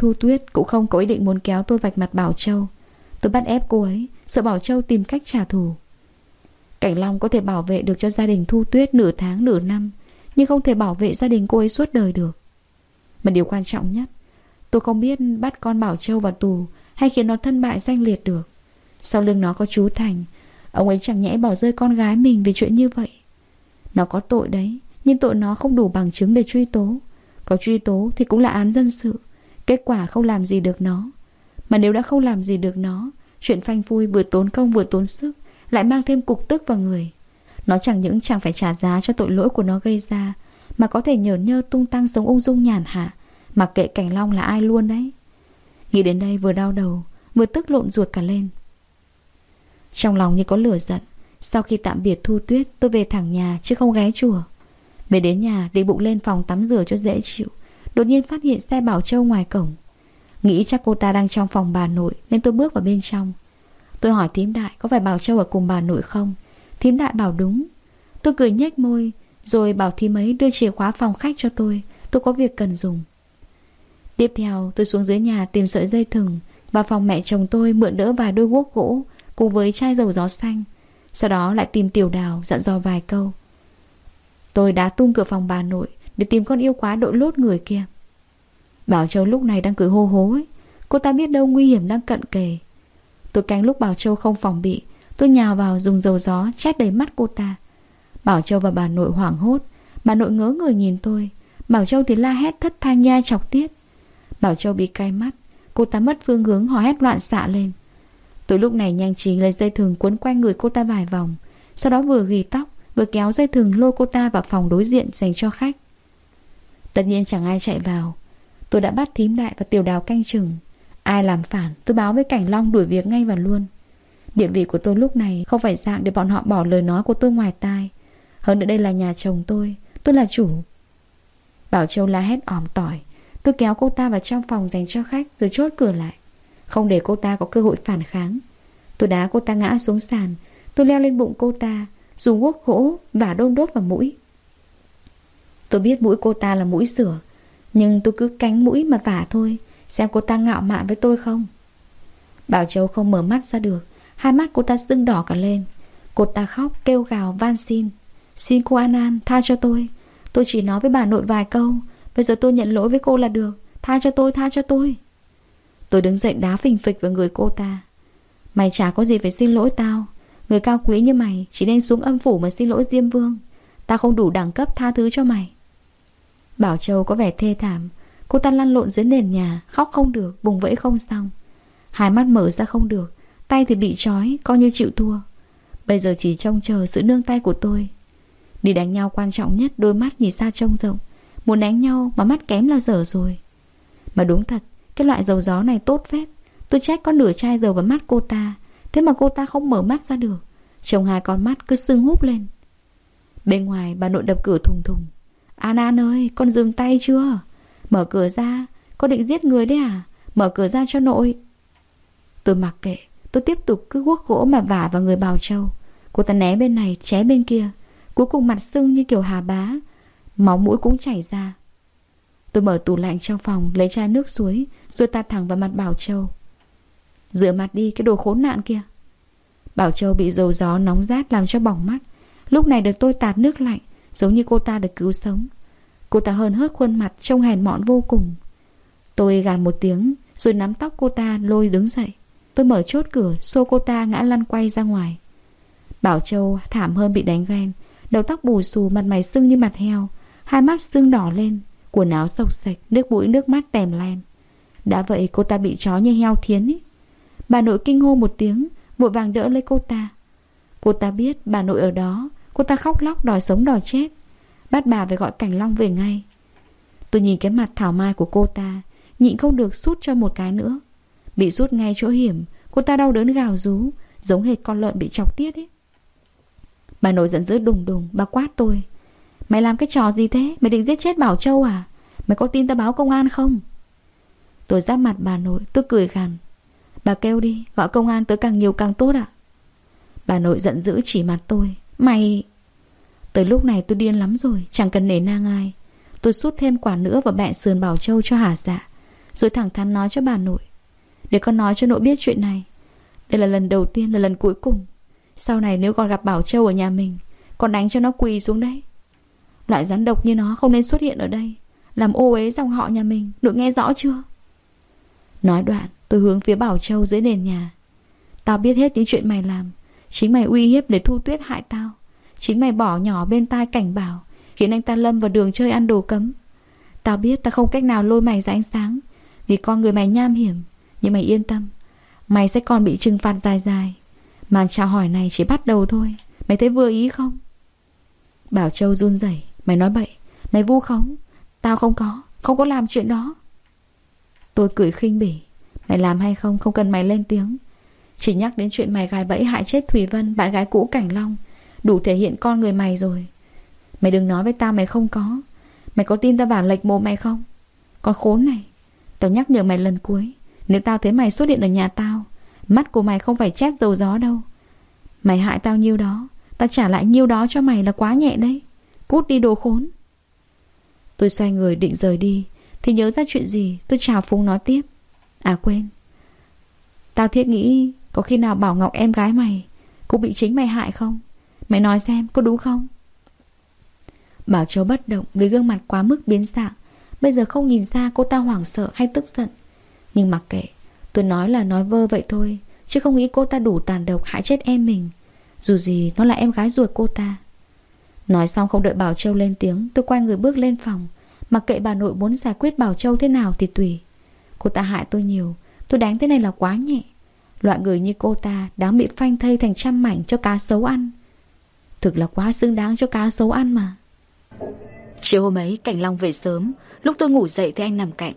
Thu Tuyết cũng không có ý định muốn kéo tôi vạch mặt Bảo Châu. Tôi bắt ép cô ấy, Sợ Bảo Châu tìm cách trả thù. Cảnh Long có thể bảo vệ được cho gia đình Thu Tuyết nửa tháng, nửa năm, Nhưng không thể bảo vệ gia đình cô ấy suốt đời được. Mà điều quan trọng nhất, Tôi không biết bắt con Bảo Châu vào tù Hay khiến nó thân bại danh liệt được. Sau lưng nó có chú Thành, Ông ấy chẳng nhẽ bỏ rơi con gái mình vì chuyện như vậy. Nó có tội đấy, Nhưng tội nó không đủ bằng chứng để truy tố. Có truy tố thì cũng là án dân sự. Kết quả không làm gì được nó. Mà nếu đã không làm gì được nó, Chuyện phanh phui, vừa tốn công vừa tốn sức, Lại mang thêm cục tức vào người. Nó chẳng những chẳng phải trả giá cho tội lỗi của nó gây ra, Mà có thể nhờ nhơ tung tăng sống ung dung nhàn hạ Mặc kệ Cảnh Long là ai luôn đấy. Nghĩ đến đây vừa đau đầu, Vừa tức lộn ruột cả lên. Trong lòng như có lửa giận, Sau khi tạm biệt Thu Tuyết, Tôi về thẳng nhà chứ không ghé chùa. Về đến nhà định bụng lên phòng tắm rửa cho dễ chịu. Đột nhiên phát hiện xe Bảo Châu ngoài cổng. Nghĩ chắc cô ta đang trong phòng bà nội, Nên tôi bước vào bên trong. Tôi hỏi thím đại, có phải Bảo Châu ở cùng bà nội không? Thím đại bảo, đúng. Tôi cười nhếch môi, Rồi bảo thím ấy đưa chìa khóa phòng khách cho tôi. Tôi có việc cần dùng. Tiếp theo, tôi xuống dưới nhà tìm sợi dây thừng và phòng mẹ chồng tôi mượn đỡ vài đôi guốc gỗ Cùng với chai dầu gió xanh. Sau đó lại tìm tiểu đào dặn dò vài câu. Tôi đã tung cửa phòng bà nội để tìm con yêu quá đội lốt người kia. Bảo Châu lúc này đang cười hô hố ấy. Cô ta biết đâu nguy hiểm đang cận kề. Tôi canh lúc Bảo Châu không phòng bị, Tôi nhào vào dùng dầu gió chét đầy mắt cô ta. Bảo Châu và bà nội hoảng hốt. Bà nội ngớ người nhìn tôi. Bảo Châu thì la hét thất thanh nhai chọc tiết. Bảo Châu bị cay mắt. Cô ta mất phương hướng hò hét loạn xạ lên. Tôi lúc này nhanh trí lấy dây thừng cuốn quanh người cô ta vài vòng. Sau đó vừa ghi tóc, Vừa kéo dây thừng lôi cô ta vào phòng đối diện dành cho khách. Tất nhiên chẳng ai chạy vào. Tôi đã bắt thím đại và tiểu đào canh chừng. Ai làm phản, tôi báo với Cảnh Long đuổi việc ngay và luôn. Địa vị của tôi lúc này không phải dạng để bọn họ bỏ lời nói của tôi ngoài tai. Hơn nữa đây là nhà chồng tôi Tôi là chủ. Bảo Châu la hét ỏm tỏi. Tôi kéo cô ta vào trong phòng dành cho khách Rồi chốt cửa lại. Không để cô ta có cơ hội phản kháng. Tôi đá cô ta ngã xuống sàn. Tôi leo lên bụng cô ta, Dùng guốc gỗ và đôn đốt vào mũi. Tôi biết mũi cô ta là mũi sửa Nhưng tôi cứ cánh mũi mà vả thôi Xem cô ta ngạo mạn với tôi không? Bảo Châu không mở mắt ra được Hai mắt cô ta sưng đỏ cả lên. Cô ta khóc kêu gào van xin. Xin cô An An tha cho tôi. Tôi chỉ nói với bà nội vài câu Bây giờ tôi nhận lỗi với cô là được. Tha cho tôi, tha cho tôi. Tôi đứng dậy đá phình phịch vào người cô ta. Mày chả có gì phải xin lỗi tao. Người cao quý như mày Chỉ nên xuống âm phủ mà xin lỗi Diêm Vương. Tao không đủ đẳng cấp tha thứ cho mày. Bảo Châu có vẻ thê thảm. Cô ta lăn lộn dưới nền nhà Khóc không được, vùng vẫy không xong. Hai mắt mở ra không được Tay thì bị trói, coi như chịu thua. Bây giờ chỉ trông chờ sự nương tay của tôi. Đi đánh nhau quan trọng nhất Đôi mắt nhìn xa trông rộng. Muốn đánh nhau mà mắt kém là dở rồi. Mà đúng thật Cái loại dầu gió này tốt phết. Tôi trách có nửa chai dầu vào mắt cô ta Thế mà cô ta không mở mắt ra được. Trông hai con mắt cứ sưng húp lên. Bên ngoài bà nội đập cửa thùng thùng. An An ơi, con dừng tay chưa? Mở cửa ra, con định giết người đấy à? Mở cửa ra cho nội. Tôi mặc kệ, Tôi tiếp tục cứ guốc gỗ mà vả vào người bào châu. Cô ta né bên này, ché bên kia. Cuối cùng mặt sưng như kiểu hà bá. Máu mũi cũng chảy ra. Tôi mở tủ lạnh trong phòng, Lấy chai nước suối, Rồi tạt thẳng vào mặt Bảo Châu. Rửa mặt đi, cái đồ khốn nạn kia. Bảo Châu bị dầu gió nóng rát Làm cho bỏng mắt. Lúc này được tôi tạt nước lạnh. Giống như cô ta được cứu sống. Cô ta hơn hớt khuôn mặt Trông hèn mọn vô cùng. Tôi gàn một tiếng, Rồi nắm tóc cô ta lôi đứng dậy. Tôi mở chốt cửa, Xô cô ta ngã lăn quay ra ngoài. Bảo Châu thảm hơn bị đánh ghen. Đầu tóc bù xù, mặt mày sưng như mặt heo. Hai mắt sưng đỏ lên, Quần áo sộc sạch, Nước mũi nước mắt tèm len. Đã vậy cô ta bị chó như heo thiến ý. Bà nội kinh hô một tiếng, Vội vàng đỡ lấy cô ta. Cô ta biết bà nội ở đó Cô ta khóc lóc đòi sống đòi chết. Bắt bà phải gọi Cảnh Long về ngay. Tôi nhìn cái mặt thảo mai của cô ta, Nhịn không được sút cho một cái nữa. Bị sút ngay chỗ hiểm, Cô ta đau đớn gào rú, Giống hệt con lợn bị chọc tiết ấy. Bà nội giận dữ đùng đùng, Bà quát tôi. Mày làm cái trò gì thế? Mày định giết chết Bảo Châu à? Mày có tin ta báo công an không? Tôi giáp mặt bà nội, Tôi cười gằn Bà kêu đi, Gọi công an tới càng nhiều càng tốt ạ. Bà nội giận dữ chỉ mặt tôi. Mày Tới lúc này tôi điên lắm rồi, Chẳng cần nể nang ai. Tôi sút thêm quả nữa vào bẹ sườn Bảo Châu cho hả dạ Rồi thẳng thắn nói cho bà nội. Để con nói cho nội biết chuyện này. Đây là lần đầu tiên, là lần cuối cùng. Sau này nếu còn gặp Bảo Châu ở nhà mình, Con đánh cho nó quỳ xuống đấy. Loại rắn độc như nó không nên xuất hiện ở đây. Làm ô uế dòng họ nhà mình Nội nghe rõ chưa? Nói đoạn, tôi hướng phía Bảo Châu dưới nền nhà. Tao biết hết những chuyện mày làm. Chính mày uy hiếp để thu tuyết hại tao. Chính mày bỏ nhỏ bên tai cảnh bảo, Khiến anh ta lâm vào đường chơi ăn đồ cấm. Tao biết tao không cách nào lôi mày ra ánh sáng, Vì con người mày nham hiểm. Nhưng mày yên tâm, Mày sẽ còn bị trừng phạt dài dài. Màn chào hỏi này chỉ bắt đầu thôi. Mày thấy vừa ý không? Bảo Châu run rẩy, Mày nói bậy. Mày vu khống, Tao không có Không có làm chuyện đó. Tôi cười khinh bỉ. Mày làm hay không không cần mày lên tiếng. Chỉ nhắc đến chuyện mày gài bẫy hại chết Thủy Vân, Bạn gái cũ Cảnh Long. Đủ thể hiện con người mày rồi. Mày đừng nói với tao mày không có. Mày có tin tao bảo lệch mồm mày không? Con khốn này. Tao nhắc nhở mày lần cuối. Nếu tao thấy mày xuất hiện ở nhà tao, Mắt của mày không phải chét dầu gió đâu. Mày hại tao nhiêu đó, Tao trả lại nhiêu đó cho mày là quá nhẹ đấy. Cút đi đồ khốn. Tôi xoay người định rời đi, Thì nhớ ra chuyện gì, tôi chào Phúng nói tiếp. À quên. Tao thiết nghĩ có khi nào Bảo Ngọc em gái mày Cũng bị chính mày hại không? Mày nói xem, có đúng không? Bảo Châu bất động vì gương mặt quá mức biến dạng. Bây giờ không nhìn ra cô ta hoảng sợ hay tức giận. Nhưng mặc kệ, Tôi nói là nói vơ vậy thôi, Chứ không nghĩ cô ta đủ tàn độc hại chết em mình. Dù gì, nó là em gái ruột cô ta. Nói xong không đợi Bảo Châu lên tiếng, Tôi quay người bước lên phòng. Mặc kệ bà nội muốn giải quyết Bảo Châu thế nào thì tùy. Cô ta hại tôi nhiều, Tôi đánh thế này là quá nhẹ. Loại người như cô ta đáng bị phanh thây thành trăm mảnh cho cá sấu ăn. Thực là quá xứng đáng cho cá sấu ăn mà. Chiều hôm ấy, Cảnh Long về sớm. Lúc tôi ngủ dậy thì anh nằm cạnh.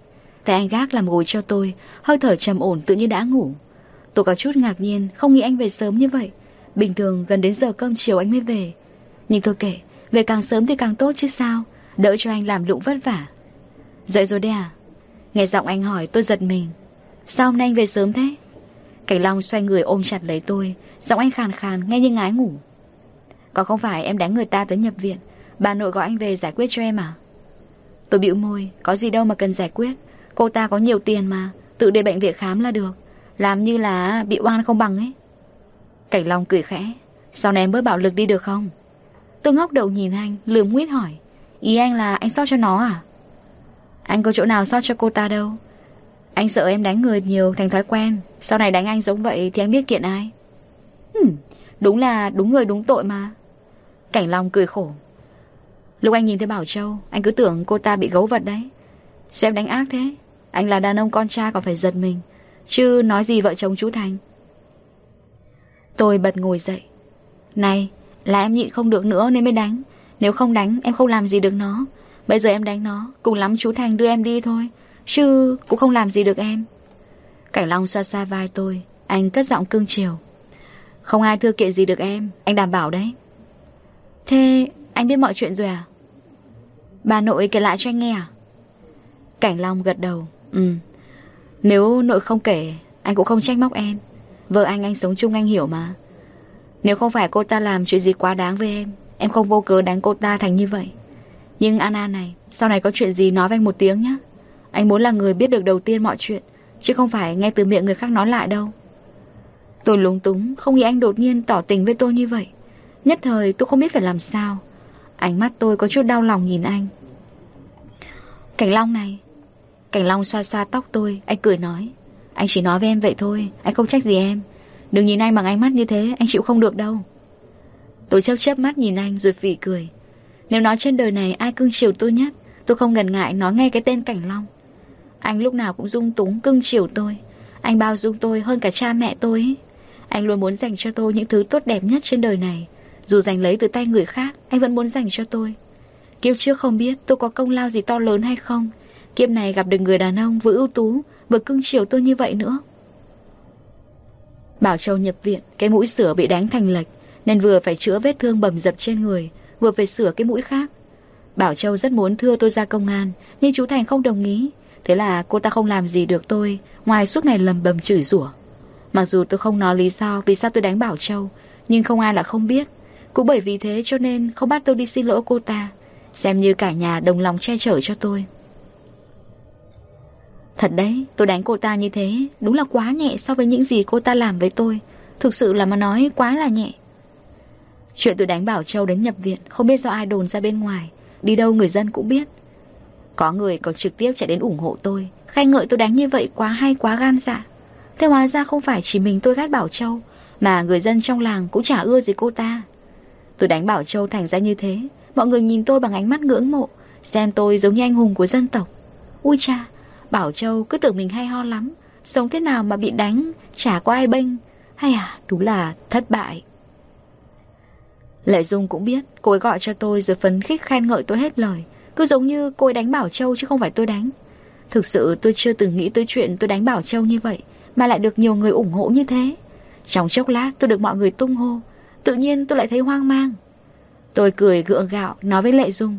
Tại anh gác làm gối cho tôi, Hơi thở trầm ổn tự như đã ngủ. Tôi có chút ngạc nhiên, Không nghĩ anh về sớm như vậy. Bình thường, gần đến giờ cơm chiều anh mới về. Nhưng tôi kể Về càng sớm thì càng tốt chứ sao? Đỡ cho anh làm lụng vất vả. Dậy rồi đấy à? Nghe giọng anh hỏi, tôi giật mình. Sao hôm nay anh về sớm thế? Cảnh Long xoay người ôm chặt lấy tôi, Giọng anh khàn khàn, nghe như ngái ngủ. Còn không phải em đánh người ta tới nhập viện, Bà nội gọi anh về giải quyết cho em à? Tôi bĩu môi, Có gì đâu mà cần giải quyết. Cô ta có nhiều tiền mà, Tự để bệnh viện khám là được. Làm như là bị oan không bằng ấy. Cảnh Long cười khẽ, Sau này em bớt bạo lực đi được không? Tôi ngóc đầu nhìn anh, Lườm nguyết hỏi, Ý anh là anh sót cho nó à? Anh có chỗ nào sót cho cô ta đâu anh sợ em đánh người nhiều thành thói quen. Sau này đánh anh giống vậy thì anh biết kiện ai? Hmm, Đúng là đúng người đúng tội mà. Cảnh Long cười khổ. Lúc anh nhìn thấy Bảo Châu Anh cứ tưởng cô ta bị gấu vật đấy. Sao em đánh ác thế Anh là đàn ông con trai còn phải giật mình Chứ nói gì vợ chồng chú Thành. Tôi bật ngồi dậy. Này là em nhịn không được nữa nên mới đánh. Nếu không đánh em không làm gì được nó. Bây giờ em đánh nó Cùng lắm chú Thành đưa em đi thôi. Chứ cũng không làm gì được em. Cảnh Long xoa xoa vai tôi, Anh cất giọng cương chiều. Không ai thưa kiện gì được em, Anh đảm bảo đấy. Thế, anh biết mọi chuyện rồi à? Bà nội kể lại cho anh nghe à? Cảnh Long gật đầu Ừ. Nếu nội không kể, Anh cũng không trách móc em. Vợ anh anh sống chung, anh hiểu mà. Nếu không phải cô ta làm chuyện gì quá đáng với em Em không vô cớ đánh cô ta thành như vậy. Nhưng Anna này, Sau này có chuyện gì nói với anh một tiếng nhé anh muốn là người biết được đầu tiên mọi chuyện, Chứ không phải nghe từ miệng người khác nói lại đâu. Tôi lúng túng, Không nghĩ anh đột nhiên tỏ tình với tôi như vậy. Nhất thời tôi không biết phải làm sao. Ánh mắt tôi có chút đau lòng nhìn anh. Cảnh Long này. Cảnh Long xoa xoa tóc tôi, Anh cười nói. Anh chỉ nói với em vậy thôi, Anh không trách gì em. Đừng nhìn anh bằng ánh mắt như thế, Anh chịu không được đâu. Tôi chớp chớp mắt nhìn anh rồi phỉ cười. Nếu nói trên đời này ai cưng chiều tôi nhất, Tôi không ngần ngại nói ngay cái tên Cảnh Long. Anh lúc nào cũng dung túng, cưng chiều tôi. Anh bao dung tôi hơn cả cha mẹ tôi ấy. Anh luôn muốn dành cho tôi những thứ tốt đẹp nhất trên đời này. Dù giành lấy từ tay người khác, Anh vẫn muốn dành cho tôi. Kiếp trước không biết tôi có công lao gì to lớn hay không. Kiếp này gặp được người đàn ông vừa ưu tú, Vừa cưng chiều tôi như vậy nữa. Bảo Châu nhập viện, Cái mũi sửa bị đánh thành lệch, Nên vừa phải chữa vết thương bầm dập trên người, Vừa phải sửa cái mũi khác. Bảo Châu rất muốn thưa tôi ra công an, Nhưng chú Thành không đồng ý. Thế là cô ta không làm gì được tôi Ngoài suốt ngày lầm bầm chửi rủa. Mặc dù tôi không nói lý do vì sao tôi đánh Bảo Châu Nhưng không ai là không biết. Cũng bởi vì thế cho nên không bắt tôi đi xin lỗi cô ta Xem như cả nhà đồng lòng che chở cho tôi. Thật đấy, tôi đánh cô ta như thế Đúng là quá nhẹ so với những gì cô ta làm với tôi. Thực sự là mà nói quá là nhẹ. Chuyện tôi đánh Bảo Châu đến nhập viện Không biết do ai đồn ra bên ngoài Đi đâu người dân cũng biết. Có người còn trực tiếp chạy đến ủng hộ tôi. Khen ngợi tôi đánh như vậy quá hay, quá gan dạ. Thế hóa ra không phải chỉ mình tôi gắt Bảo Châu, Mà người dân trong làng cũng chả ưa gì cô ta. Tôi đánh Bảo Châu thành ra như thế, Mọi người nhìn tôi bằng ánh mắt ngưỡng mộ, Xem tôi giống như anh hùng của dân tộc. Ui cha, Bảo Châu cứ tưởng mình hay ho lắm, Sống thế nào mà bị đánh, Chả có ai bênh. Hay à đúng là thất bại. Lệ Dung cũng biết Cô ấy gọi cho tôi rồi phấn khích khen ngợi tôi hết lời. Cứ giống như cô ấy đánh Bảo Châu chứ không phải tôi đánh. Thực sự tôi chưa từng nghĩ tới chuyện tôi đánh Bảo Châu như vậy, Mà lại được nhiều người ủng hộ như thế. Trong chốc lát tôi được mọi người tung hô, Tự nhiên tôi lại thấy hoang mang. Tôi cười gượng gạo nói với Lệ Dung,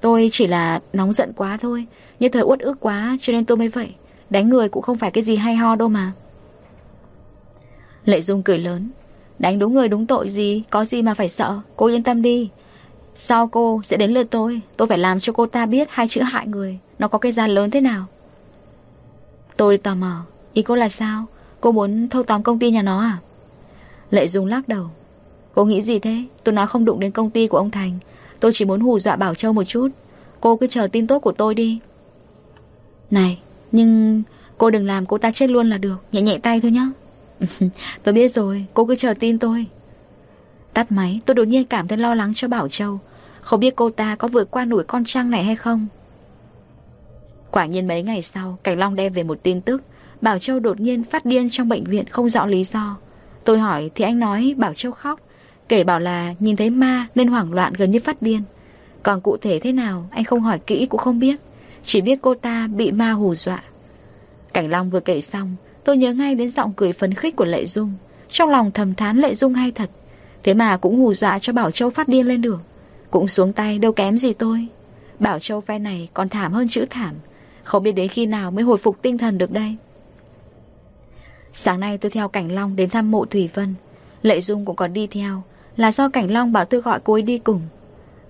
Tôi chỉ là nóng giận quá thôi, Như thời uất ức quá cho nên tôi mới vậy, Đánh người cũng không phải cái gì hay ho đâu mà. Lệ Dung cười lớn, Đánh đúng người đúng tội gì, Có gì mà phải sợ, Cô yên tâm đi. Sau cô sẽ đến lượt tôi? Tôi phải làm cho cô ta biết hai chữ hại người. Nó có cái gian lớn thế nào? Tôi tò mò. Ý cô là sao? Cô muốn thâu tóm công ty nhà nó à? Lệ Dung lắc đầu. Cô nghĩ gì thế? Tôi nói không đụng đến công ty của ông Thành. Tôi chỉ muốn hù dọa Bảo Châu một chút. Cô cứ chờ tin tốt của tôi đi. Này, Nhưng cô đừng làm cô ta chết luôn là được. Nhẹ nhẹ tay thôi nhá. Tôi biết rồi. Cô cứ chờ tin tôi. Tắt máy, tôi đột nhiên cảm thấy lo lắng cho Bảo Châu. Không biết cô ta có vượt qua nổi con trăng này hay không? Quả nhiên mấy ngày sau, Cảnh Long đem về một tin tức. Bảo Châu đột nhiên phát điên trong bệnh viện Không rõ lý do. Tôi hỏi, thì anh nói Bảo Châu khóc. Kể bảo là nhìn thấy ma nên hoảng loạn gần như phát điên. Còn cụ thể thế nào, Anh không hỏi kỹ cũng không biết. Chỉ biết cô ta bị ma hù dọa. Cảnh Long vừa kể xong, Tôi nhớ ngay đến giọng cười phấn khích của Lệ Dung. Trong lòng thầm thán Lệ Dung hay thật. Thế mà cũng hù dọa cho Bảo Châu phát điên lên được. Cũng xuống tay đâu kém gì tôi. Bảo Châu phe này còn thảm hơn chữ thảm. Không biết đến khi nào mới hồi phục tinh thần được đây. Sáng nay tôi theo Cảnh Long đến thăm mộ Thủy Vân. Lệ Dung cũng còn đi theo, Là do Cảnh Long bảo tôi gọi cô ấy đi cùng.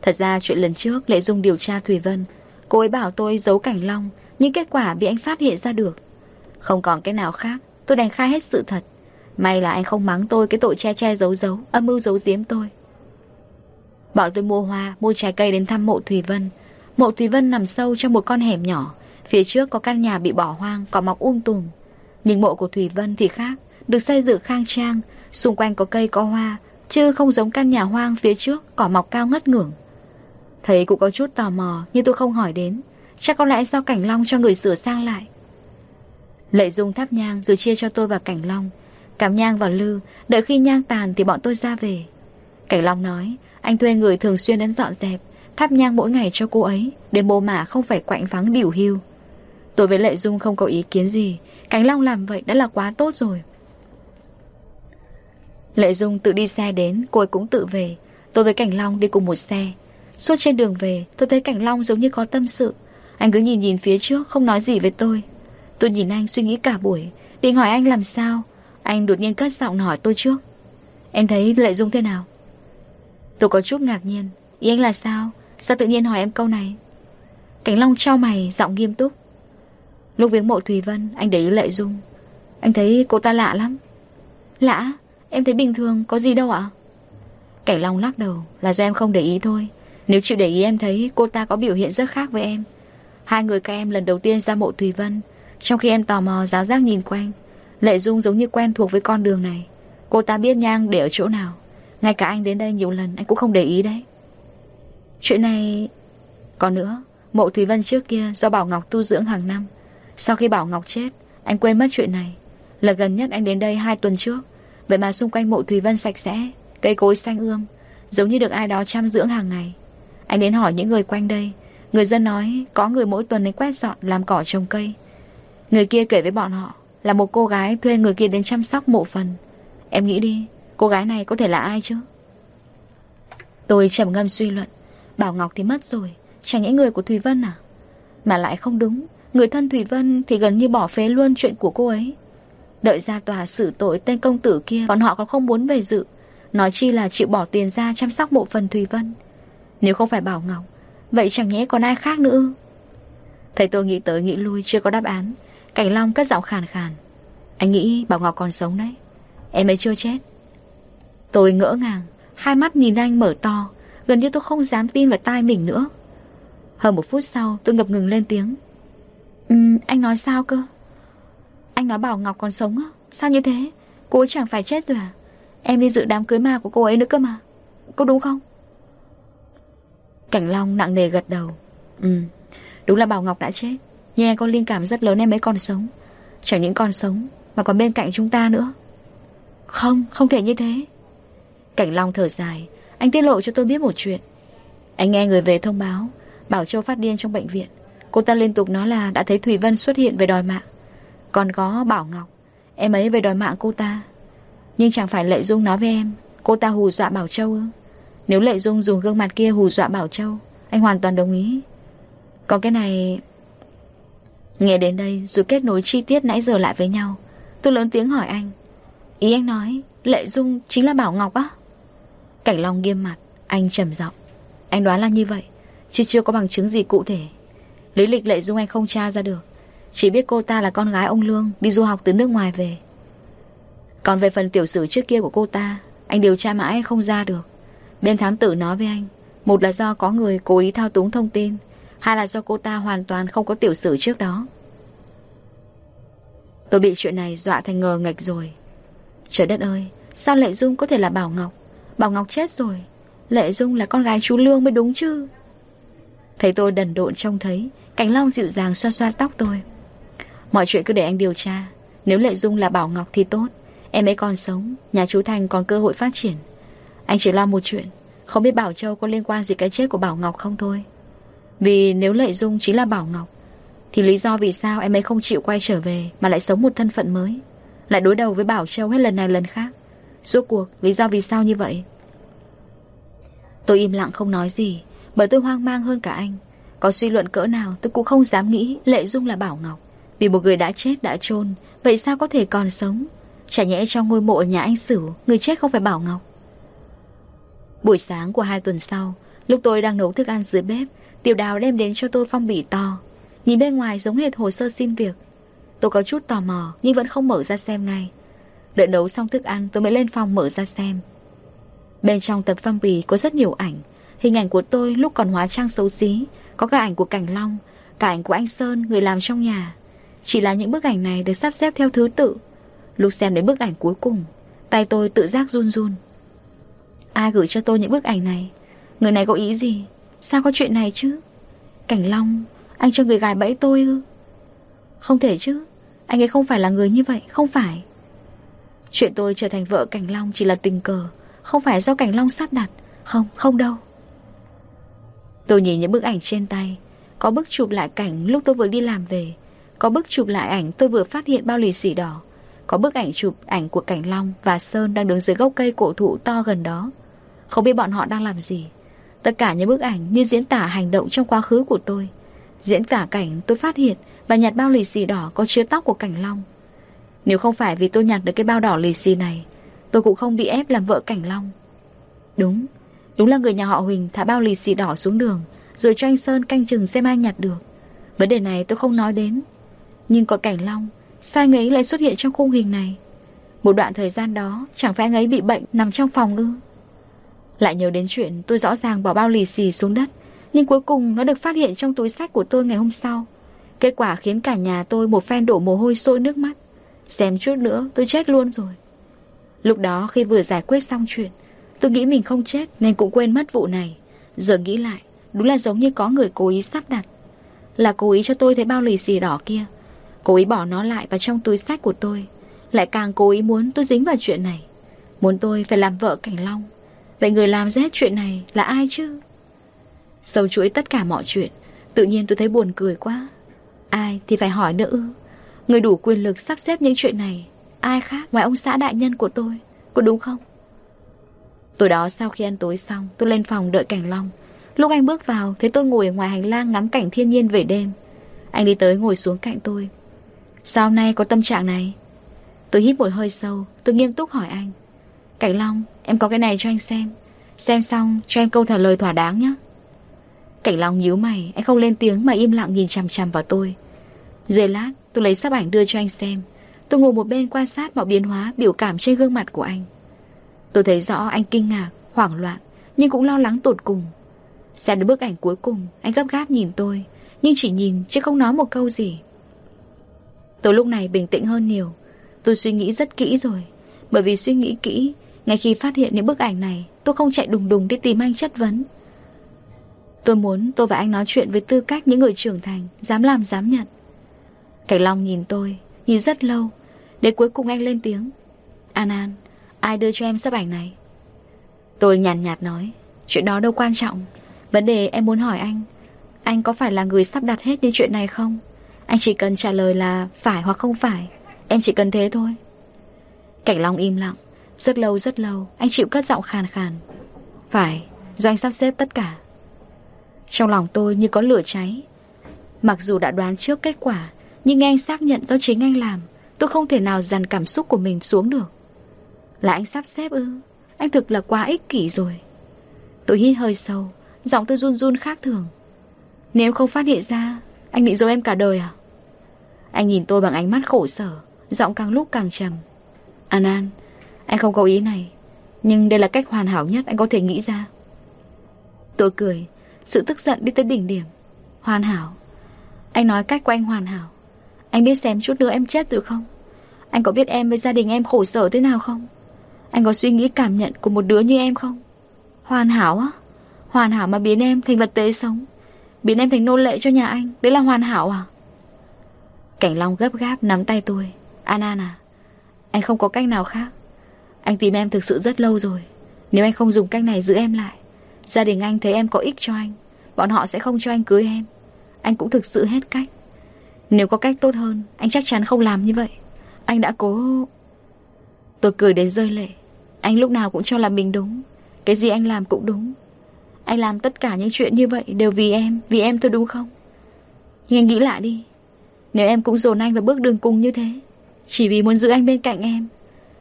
Thật ra chuyện lần trước Lệ Dung điều tra Thủy Vân, Cô ấy bảo tôi giấu Cảnh Long, Nhưng kết quả bị anh phát hiện ra được. Không còn cái nào khác, Tôi đành khai hết sự thật. May là anh không mắng tôi cái tội che che giấu giấu Âm mưu giấu giếm tôi. Bọn tôi mua hoa, mua trái cây đến thăm mộ Thùy Vân. Mộ Thùy Vân nằm sâu trong một con hẻm nhỏ. Phía trước có căn nhà bị bỏ hoang Có mọc um tùm. Nhưng mộ của Thùy Vân thì khác Được xây dựng khang trang. Xung quanh có cây có hoa Chứ không giống căn nhà hoang phía trước Cỏ mọc cao ngất ngưỡng Thấy cũng có chút tò mò Nhưng tôi không hỏi đến. Chắc có lẽ do Cảnh Long cho người sửa sang lại. Lệ Dung thắp nhang rồi chia cho tôi và Cảnh Long cảm nhang vào lư, Đợi khi nhang tàn thì bọn tôi ra về. Cảnh Long nói, Anh thuê người thường xuyên đến dọn dẹp, Thắp nhang mỗi ngày cho cô ấy, Để bố mả không phải quạnh vắng điều hưu Tôi với Lệ Dung không có ý kiến gì, Cảnh Long làm vậy đã là quá tốt rồi. Lệ Dung tự đi xe đến, Cô ấy cũng tự về. Tôi với Cảnh Long đi cùng một xe. Suốt trên đường về, tôi thấy Cảnh Long giống như có tâm sự. Anh cứ nhìn nhìn phía trước, không nói gì với tôi. Tôi nhìn anh suy nghĩ cả buổi, Định hỏi anh làm sao. Anh đột nhiên cất giọng hỏi tôi trước. Em thấy Lệ Dung thế nào? Tôi có chút ngạc nhiên. Ý anh là sao? Sao tự nhiên hỏi em câu này? Cảnh Long trao mày, giọng nghiêm túc. Lúc viếng mộ Thùy Vân, Anh để ý Lệ Dung. Anh thấy cô ta lạ lắm. Lạ? Em thấy bình thường, có gì đâu ạ? Cảnh Long lắc đầu, là do em không để ý thôi. Nếu chịu để ý em thấy, cô ta có biểu hiện rất khác với em. Hai người các em lần đầu tiên ra mộ Thùy Vân. Trong khi em tò mò, giáo giác nhìn quanh Lệ Dung giống như quen thuộc với con đường này. Cô ta biết nhang để ở chỗ nào. Ngay cả anh đến đây nhiều lần, anh cũng không để ý đấy. Chuyện này Còn nữa, Mộ Thùy Vân trước kia do Bảo Ngọc tu dưỡng hàng năm. Sau khi Bảo Ngọc chết, Anh quên mất chuyện này. Lần gần nhất anh đến đây hai tuần trước. Vậy mà xung quanh mộ Thùy Vân sạch sẽ, Cây cối xanh ươm, Giống như được ai đó chăm dưỡng hàng ngày. Anh đến hỏi những người quanh đây. Người dân nói có người mỗi tuần đến quét dọn, Làm cỏ trồng cây. Người kia kể với bọn họ là một cô gái thuê người kia đến chăm sóc mộ phần. Em nghĩ đi, Cô gái này có thể là ai chứ? Tôi trầm ngâm suy luận. Bảo Ngọc thì mất rồi, Chẳng những người của Thùy Vân à? Mà lại không đúng, Người thân Thùy Vân thì gần như bỏ phế luôn chuyện của cô ấy. Đợi ra tòa xử tội tên công tử kia, Còn họ còn không muốn về dự. Nói chi là chịu bỏ tiền ra chăm sóc bộ phần Thùy Vân. Nếu không phải Bảo Ngọc, Vậy chẳng nhẽ còn ai khác nữa? Thầy tôi nghĩ tới nghĩ lui, chưa có đáp án. Cảnh Long cất giọng khàn khàn. Anh nghĩ Bảo Ngọc còn sống đấy. Em ấy chưa chết. Tôi ngỡ ngàng Hai mắt nhìn anh mở to Gần như tôi không dám tin vào tai mình nữa. Hơn một phút sau tôi ngập ngừng lên tiếng. Um, Anh nói sao cơ? Anh nói Bảo Ngọc còn sống á? Sao như thế? Cô ấy chẳng phải chết rồi à? Em đi dự đám cưới ma của cô ấy nữa cơ mà. Có đúng không? Cảnh Long nặng nề gật đầu. Ừ Đúng là Bảo Ngọc đã chết. Nhưng anh có linh cảm rất lớn em ấy còn sống. Chẳng những còn sống Mà còn bên cạnh chúng ta nữa. Không, không thể như thế. Cảnh Long thở dài. Anh tiết lộ cho tôi biết một chuyện. Anh nghe người về thông báo Bảo Châu phát điên trong bệnh viện. Cô ta liên tục nói là đã thấy Thủy Vân xuất hiện về đòi mạng. Còn có Bảo Ngọc Em ấy về đòi mạng cô ta. Nhưng chẳng phải Lệ Dung nói với em Cô ta hù dọa Bảo Châu ư? Nếu Lệ Dung dùng gương mặt kia hù dọa Bảo Châu Anh hoàn toàn đồng ý. Còn cái này Nghe đến đây, rồi kết nối chi tiết nãy giờ lại với nhau. Tôi lớn tiếng hỏi anh. Ý anh nói, Lệ Dung chính là Bảo Ngọc á? Cảnh Long nghiêm mặt, Anh trầm giọng. Anh đoán là như vậy, Chứ chưa có bằng chứng gì cụ thể. Lý lịch Lệ Dung anh không tra ra được. Chỉ biết cô ta là con gái ông Lương Đi du học từ nước ngoài về. Còn về phần tiểu sử trước kia của cô ta, Anh điều tra mãi không ra được. Bên thám tử nói với anh, Một là do có người cố ý thao túng thông tin hay là do cô ta hoàn toàn không có tiểu sử trước đó? Tôi bị chuyện này dọa thành ngờ ngạch rồi. Trời đất ơi, Sao Lệ Dung có thể là Bảo Ngọc? Bảo Ngọc chết rồi. Lệ Dung là con gái chú Lương mới đúng chứ? Thấy tôi đần độn trông thấy Cảnh Long dịu dàng xoa xoa tóc tôi. Mọi chuyện cứ để anh điều tra. Nếu Lệ Dung là Bảo Ngọc thì tốt. Em ấy còn sống, Nhà chú Thành còn cơ hội phát triển. Anh chỉ lo một chuyện, Không biết Bảo Châu có liên quan gì cái chết của Bảo Ngọc không thôi. Vì nếu Lệ Dung chính là Bảo Ngọc, Thì lý do vì sao em ấy không chịu quay trở về Mà lại sống một thân phận mới? Lại đối đầu với Bảo Châu hết lần này lần khác. Rốt cuộc, lý do vì sao như vậy? Tôi im lặng không nói gì, Bởi tôi hoang mang hơn cả anh. Có suy luận cỡ nào tôi cũng không dám nghĩ Lệ Dung là Bảo Ngọc. Vì một người đã chết, đã chôn, Vậy sao có thể còn sống? Chả nhẽ trong ngôi mộ nhà anh Sửu, Người chết không phải Bảo Ngọc? Buổi sáng của hai tuần sau, Lúc tôi đang nấu thức ăn dưới bếp Tiểu đào đem đến cho tôi phong bì to. Nhìn bên ngoài giống hệt hồ sơ xin việc. Tôi có chút tò mò, Nhưng vẫn không mở ra xem ngay. Đợi nấu xong thức ăn, tôi mới lên phòng mở ra xem. Bên trong tập phong bì có rất nhiều ảnh. Hình ảnh của tôi lúc còn hóa trang xấu xí, Có cả ảnh của Cảnh Long, Cả ảnh của anh Sơn, người làm trong nhà. Chỉ là những bức ảnh này được sắp xếp theo thứ tự. Lúc xem đến bức ảnh cuối cùng, Tay tôi tự giác run run. Ai gửi cho tôi những bức ảnh này? Người này có ý gì? Sao có chuyện này chứ? Cảnh Long Anh cho người gài bẫy tôi ư? Không thể chứ Anh ấy không phải là người như vậy Không phải. Chuyện tôi trở thành vợ Cảnh Long chỉ là tình cờ Không phải do Cảnh Long sắp đặt. Không, không đâu. Tôi nhìn những bức ảnh trên tay Có bức chụp lại cảnh lúc tôi vừa đi làm về Có bức chụp lại ảnh tôi vừa phát hiện bao lì xì đỏ Có bức ảnh chụp ảnh của Cảnh Long và Sơn đang đứng dưới gốc cây cổ thụ to gần đó. Không biết bọn họ đang làm gì. Tất cả những bức ảnh như diễn tả hành động trong quá khứ của tôi. Diễn tả cảnh tôi phát hiện và nhặt bao lì xì đỏ có chứa tóc của Cảnh Long. Nếu không phải vì tôi nhặt được cái bao đỏ lì xì này, Tôi cũng không bị ép làm vợ Cảnh Long. Đúng Đúng là người nhà họ Huỳnh thả bao lì xì đỏ xuống đường, Rồi cho anh Sơn canh chừng xem ai nhặt được. Vấn đề này tôi không nói đến. Nhưng có Cảnh Long sai anh ấy lại xuất hiện trong khung hình này? Một đoạn thời gian đó, Chẳng phải anh ấy bị bệnh nằm trong phòng ư? Lại nhớ đến chuyện tôi rõ ràng bỏ bao lì xì xuống đất, Nhưng cuối cùng nó được phát hiện trong túi sách của tôi ngày hôm sau. Kết quả khiến cả nhà tôi một phen đổ mồ hôi sôi nước mắt. Xem chút nữa tôi chết luôn rồi. Lúc đó khi vừa giải quyết xong chuyện, Tôi nghĩ mình không chết Nên cũng quên mất vụ này. Giờ nghĩ lại, Đúng là giống như có người cố ý sắp đặt. Là cố ý cho tôi thấy bao lì xì đỏ kia. Cố ý bỏ nó lại vào trong túi sách của tôi. Lại càng cố ý muốn tôi dính vào chuyện này. Muốn tôi phải làm vợ Cảnh Long. Vậy người làm rét chuyện này là ai chứ? Sâu chuỗi tất cả mọi chuyện, Tự nhiên tôi thấy buồn cười quá. Ai thì phải hỏi nữa Người đủ quyền lực sắp xếp những chuyện này, Ai khác ngoài ông xã đại nhân của tôi, Có đúng không? Tối đó sau khi ăn tối xong, Tôi lên phòng đợi Cảnh Long. Lúc anh bước vào, Thấy tôi ngồi ở ngoài hành lang ngắm cảnh thiên nhiên về đêm. Anh đi tới ngồi xuống cạnh tôi. Sao nay có tâm trạng này? Tôi hít một hơi sâu, Tôi nghiêm túc hỏi anh. Cảnh Long em có cái này cho anh xem. Xem xong cho em câu trả lời thỏa đáng nhé. Cảnh Long nhíu mày Anh không lên tiếng mà im lặng nhìn chằm chằm vào tôi. Giây lát Tôi lấy sắp ảnh đưa cho anh xem. Tôi ngồi một bên quan sát mọi biến hóa Biểu cảm trên gương mặt của anh. Tôi thấy rõ anh kinh ngạc, hoảng loạn Nhưng cũng lo lắng tột cùng. Xem đến bức ảnh cuối cùng Anh gấp gáp nhìn tôi Nhưng chỉ nhìn chứ không nói một câu gì. Tôi lúc này bình tĩnh hơn nhiều. Tôi suy nghĩ rất kỹ rồi Bởi vì suy nghĩ kỹ ngay khi phát hiện những bức ảnh này Tôi không chạy đùng đùng đi tìm anh chất vấn. Tôi muốn tôi và anh nói chuyện với tư cách những người trưởng thành Dám làm dám nhận. Cảnh Long nhìn tôi Nhìn rất lâu Để cuối cùng anh lên tiếng. An An Ai đưa cho em sắp ảnh này? Tôi nhàn nhạt, nhạt nói Chuyện đó đâu quan trọng. Vấn đề em muốn hỏi anh Anh có phải là người sắp đặt hết đi chuyện này không? Anh chỉ cần trả lời là phải hoặc không phải Em chỉ cần thế thôi. Cảnh Long im lặng. Rất lâu rất lâu. Anh chịu cất giọng khàn khàn. Phải, Do anh sắp xếp tất cả. Trong lòng tôi như có lửa cháy. Mặc dù đã đoán trước kết quả, Nhưng nghe anh xác nhận do chính anh làm, Tôi không thể nào dằn cảm xúc của mình xuống được. Là anh sắp xếp ư? Anh thực là quá ích kỷ rồi. Tôi hít hơi sâu, Giọng tôi run run khác thường. Nếu không phát hiện ra, Anh định giấu em cả đời à? Anh nhìn tôi bằng ánh mắt khổ sở, Giọng càng lúc càng trầm. An An anh không có ý này, Nhưng đây là cách hoàn hảo nhất anh có thể nghĩ ra. Tôi cười, Sự tức giận đi tới đỉnh điểm. Hoàn hảo. Anh nói cách của anh hoàn hảo. Anh biết xem chút nữa em chết rồi không? Anh có biết em với gia đình em khổ sở thế nào không? Anh có suy nghĩ cảm nhận của một đứa như em không? Hoàn hảo á? Hoàn hảo mà biến em thành vật tế sống. Biến em thành nô lệ cho nhà anh. Đấy là hoàn hảo à? Cảnh Long gấp gáp nắm tay tôi. An An à Anh không có cách nào khác. Anh tìm em thực sự rất lâu rồi. Nếu anh không dùng cách này giữ em lại Gia đình anh thấy em có ích cho anh Bọn họ sẽ không cho anh cưới em. Anh cũng thực sự hết cách. Nếu có cách tốt hơn Anh chắc chắn không làm như vậy. Anh đã cố. Tôi cười đến rơi lệ. Anh lúc nào cũng cho là mình đúng. Cái gì anh làm cũng đúng. Anh làm tất cả những chuyện như vậy Đều vì em, vì em thôi đúng không? Nhưng anh nghĩ lại đi. Nếu em cũng dồn anh vào bước đường cùng như thế chỉ vì muốn giữ anh bên cạnh em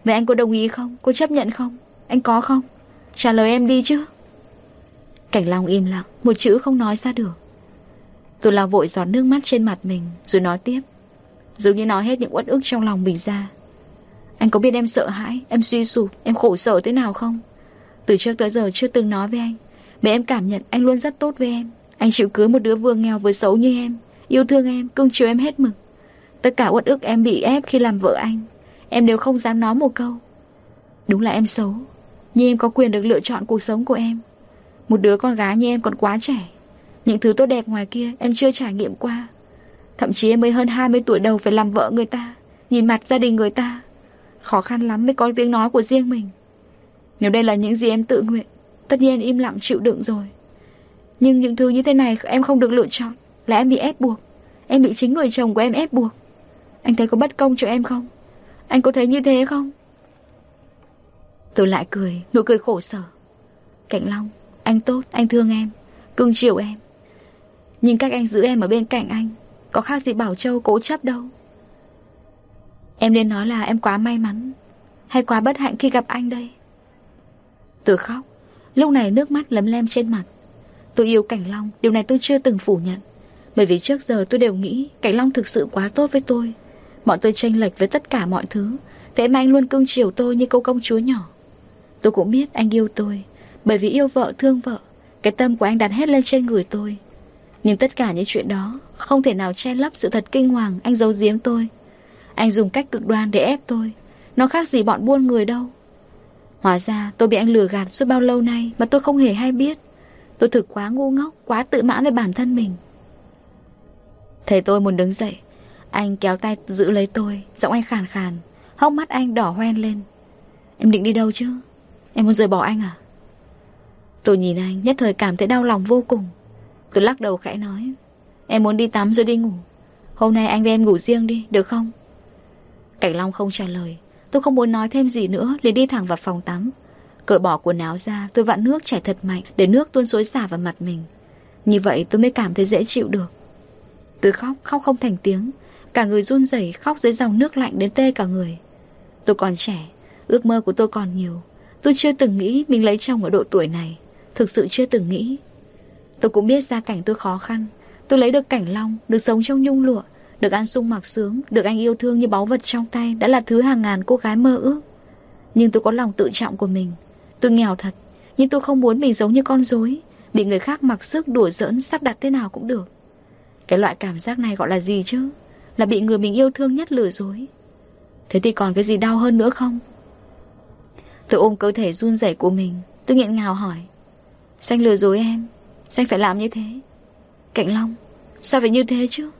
Vậy anh có đồng ý không? Có chấp nhận không? Anh có không? Trả lời em đi chứ. Cảnh Long im lặng Một chữ không nói ra được. Tôi lao vội giọt nước mắt trên mặt mình Rồi nói tiếp. Giống như nói hết những uất ức trong lòng mình ra. Anh có biết em sợ hãi Em suy sụp Em khổ sở thế nào không? Từ trước tới giờ chưa từng nói với anh Để em cảm nhận anh luôn rất tốt với em. Anh chịu cưới một đứa vừa nghèo vừa xấu như em Yêu thương em, cưng chiều em hết mực. Tất cả uất ức em bị ép khi làm vợ anh. Em đều không dám nói một câu. Đúng là em xấu, Nhưng em có quyền được lựa chọn cuộc sống của em. Một đứa con gái như em còn quá trẻ. Những thứ tốt đẹp ngoài kia em chưa trải nghiệm qua. Thậm chí em mới hơn 20 tuổi đầu phải làm vợ người ta, Nhìn mặt gia đình người ta. Khó khăn lắm mới có tiếng nói của riêng mình. Nếu đây là những gì em tự nguyện, Tất nhiên im lặng chịu đựng rồi. Nhưng những thứ như thế này em không được lựa chọn, Là em bị ép buộc. Em bị chính người chồng của em ép buộc. Anh thấy có bất công cho em không? Anh có thấy như thế không? Tôi lại cười, Nụ cười khổ sở. Cảnh Long, Anh tốt, Anh thương em, Cưng chiều em. Nhưng cách anh giữ em ở bên cạnh anh, Có khác gì Bảo Châu, cố chấp đâu. Em nên nói là em quá may mắn, Hay quá bất hạnh khi gặp anh đây? Tôi khóc, Lúc này nước mắt lấm lem trên mặt. Tôi yêu Cảnh Long, Điều này tôi chưa từng phủ nhận. Bởi vì trước giờ tôi đều nghĩ Cảnh Long thực sự quá tốt với tôi. Bọn tôi tranh lệch với tất cả mọi thứ. Thế mà anh luôn cưng chiều tôi như cô công chúa nhỏ. Tôi cũng biết anh yêu tôi, Bởi vì yêu vợ, thương vợ. Cái tâm của anh đặt hết lên trên người tôi. Nhưng tất cả những chuyện đó Không thể nào che lấp sự thật kinh hoàng Anh giấu giếm tôi. Anh dùng cách cực đoan để ép tôi. Nó khác gì bọn buôn người đâu. Hóa ra tôi bị anh lừa gạt suốt bao lâu nay Mà tôi không hề hay biết. Tôi thực quá ngu ngốc, Quá tự mãn về bản thân mình. Thầy tôi muốn đứng dậy anh kéo tay giữ lấy tôi Giọng anh khàn khàn Hốc mắt anh đỏ hoen lên. Em định đi đâu chứ? Em muốn rời bỏ anh à? Tôi nhìn anh nhất thời cảm thấy đau lòng vô cùng. Tôi lắc đầu khẽ nói Em muốn đi tắm rồi đi ngủ. Hôm nay anh với em ngủ riêng đi được không? Cảnh Long không trả lời. Tôi không muốn nói thêm gì nữa liền đi thẳng vào phòng tắm. Cởi bỏ quần áo ra Tôi vặn nước chảy thật mạnh Để nước tuôn xối xả vào mặt mình. Như vậy tôi mới cảm thấy dễ chịu được. Tôi khóc, khóc không thành tiếng. Cả người run rẩy khóc dưới dòng nước lạnh đến tê cả người. Tôi còn trẻ, Ước mơ của tôi còn nhiều. Tôi chưa từng nghĩ mình lấy chồng ở độ tuổi này. Thực sự chưa từng nghĩ. Tôi cũng biết gia cảnh tôi khó khăn. Tôi lấy được cảnh long, Được sống trong nhung lụa, Được ăn sung mặc sướng, Được anh yêu thương như báu vật trong tay Đã là thứ hàng ngàn cô gái mơ ước. Nhưng tôi có lòng tự trọng của mình. Tôi nghèo thật, Nhưng tôi không muốn mình giống như con rối, Bị người khác mặc sức đùa giỡn sắp đặt thế nào cũng được. Cái loại cảm giác này gọi là gì chứ? Là bị người mình yêu thương nhất lừa dối. Thế thì còn cái gì đau hơn nữa không? Tôi ôm cơ thể run rẩy của mình, Tôi nghẹn ngào hỏi. Xanh lừa dối em, Xanh phải làm như thế. Cạnh Long, Sao phải như thế chứ?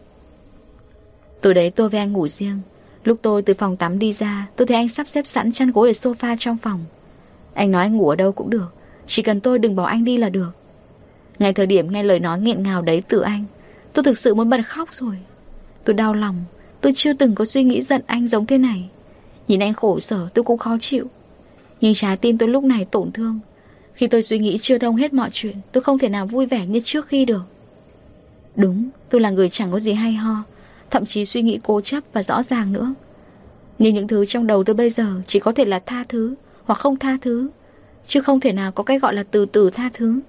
Tối đấy tôi với anh ngủ riêng. Lúc tôi từ phòng tắm đi ra, Tôi thấy anh sắp xếp sẵn chăn gối ở sofa trong phòng. Anh nói anh ngủ ở đâu cũng được, Chỉ cần tôi đừng bỏ anh đi là được. Ngay thời điểm nghe lời nói nghẹn ngào đấy từ anh, Tôi thực sự muốn bật khóc rồi. Tôi đau lòng. Tôi chưa từng có suy nghĩ giận anh giống thế này. Nhìn anh khổ sở, tôi cũng khó chịu. Nhưng trái tim tôi lúc này tổn thương. Khi tôi suy nghĩ chưa thông hết mọi chuyện, Tôi không thể nào vui vẻ như trước khi được. Đúng, tôi là người chẳng có gì hay ho, Thậm chí suy nghĩ cố chấp và rõ ràng nữa. Nhưng những thứ trong đầu tôi bây giờ Chỉ có thể là tha thứ Hoặc không tha thứ, Chứ không thể nào có cái gọi là từ từ tha thứ.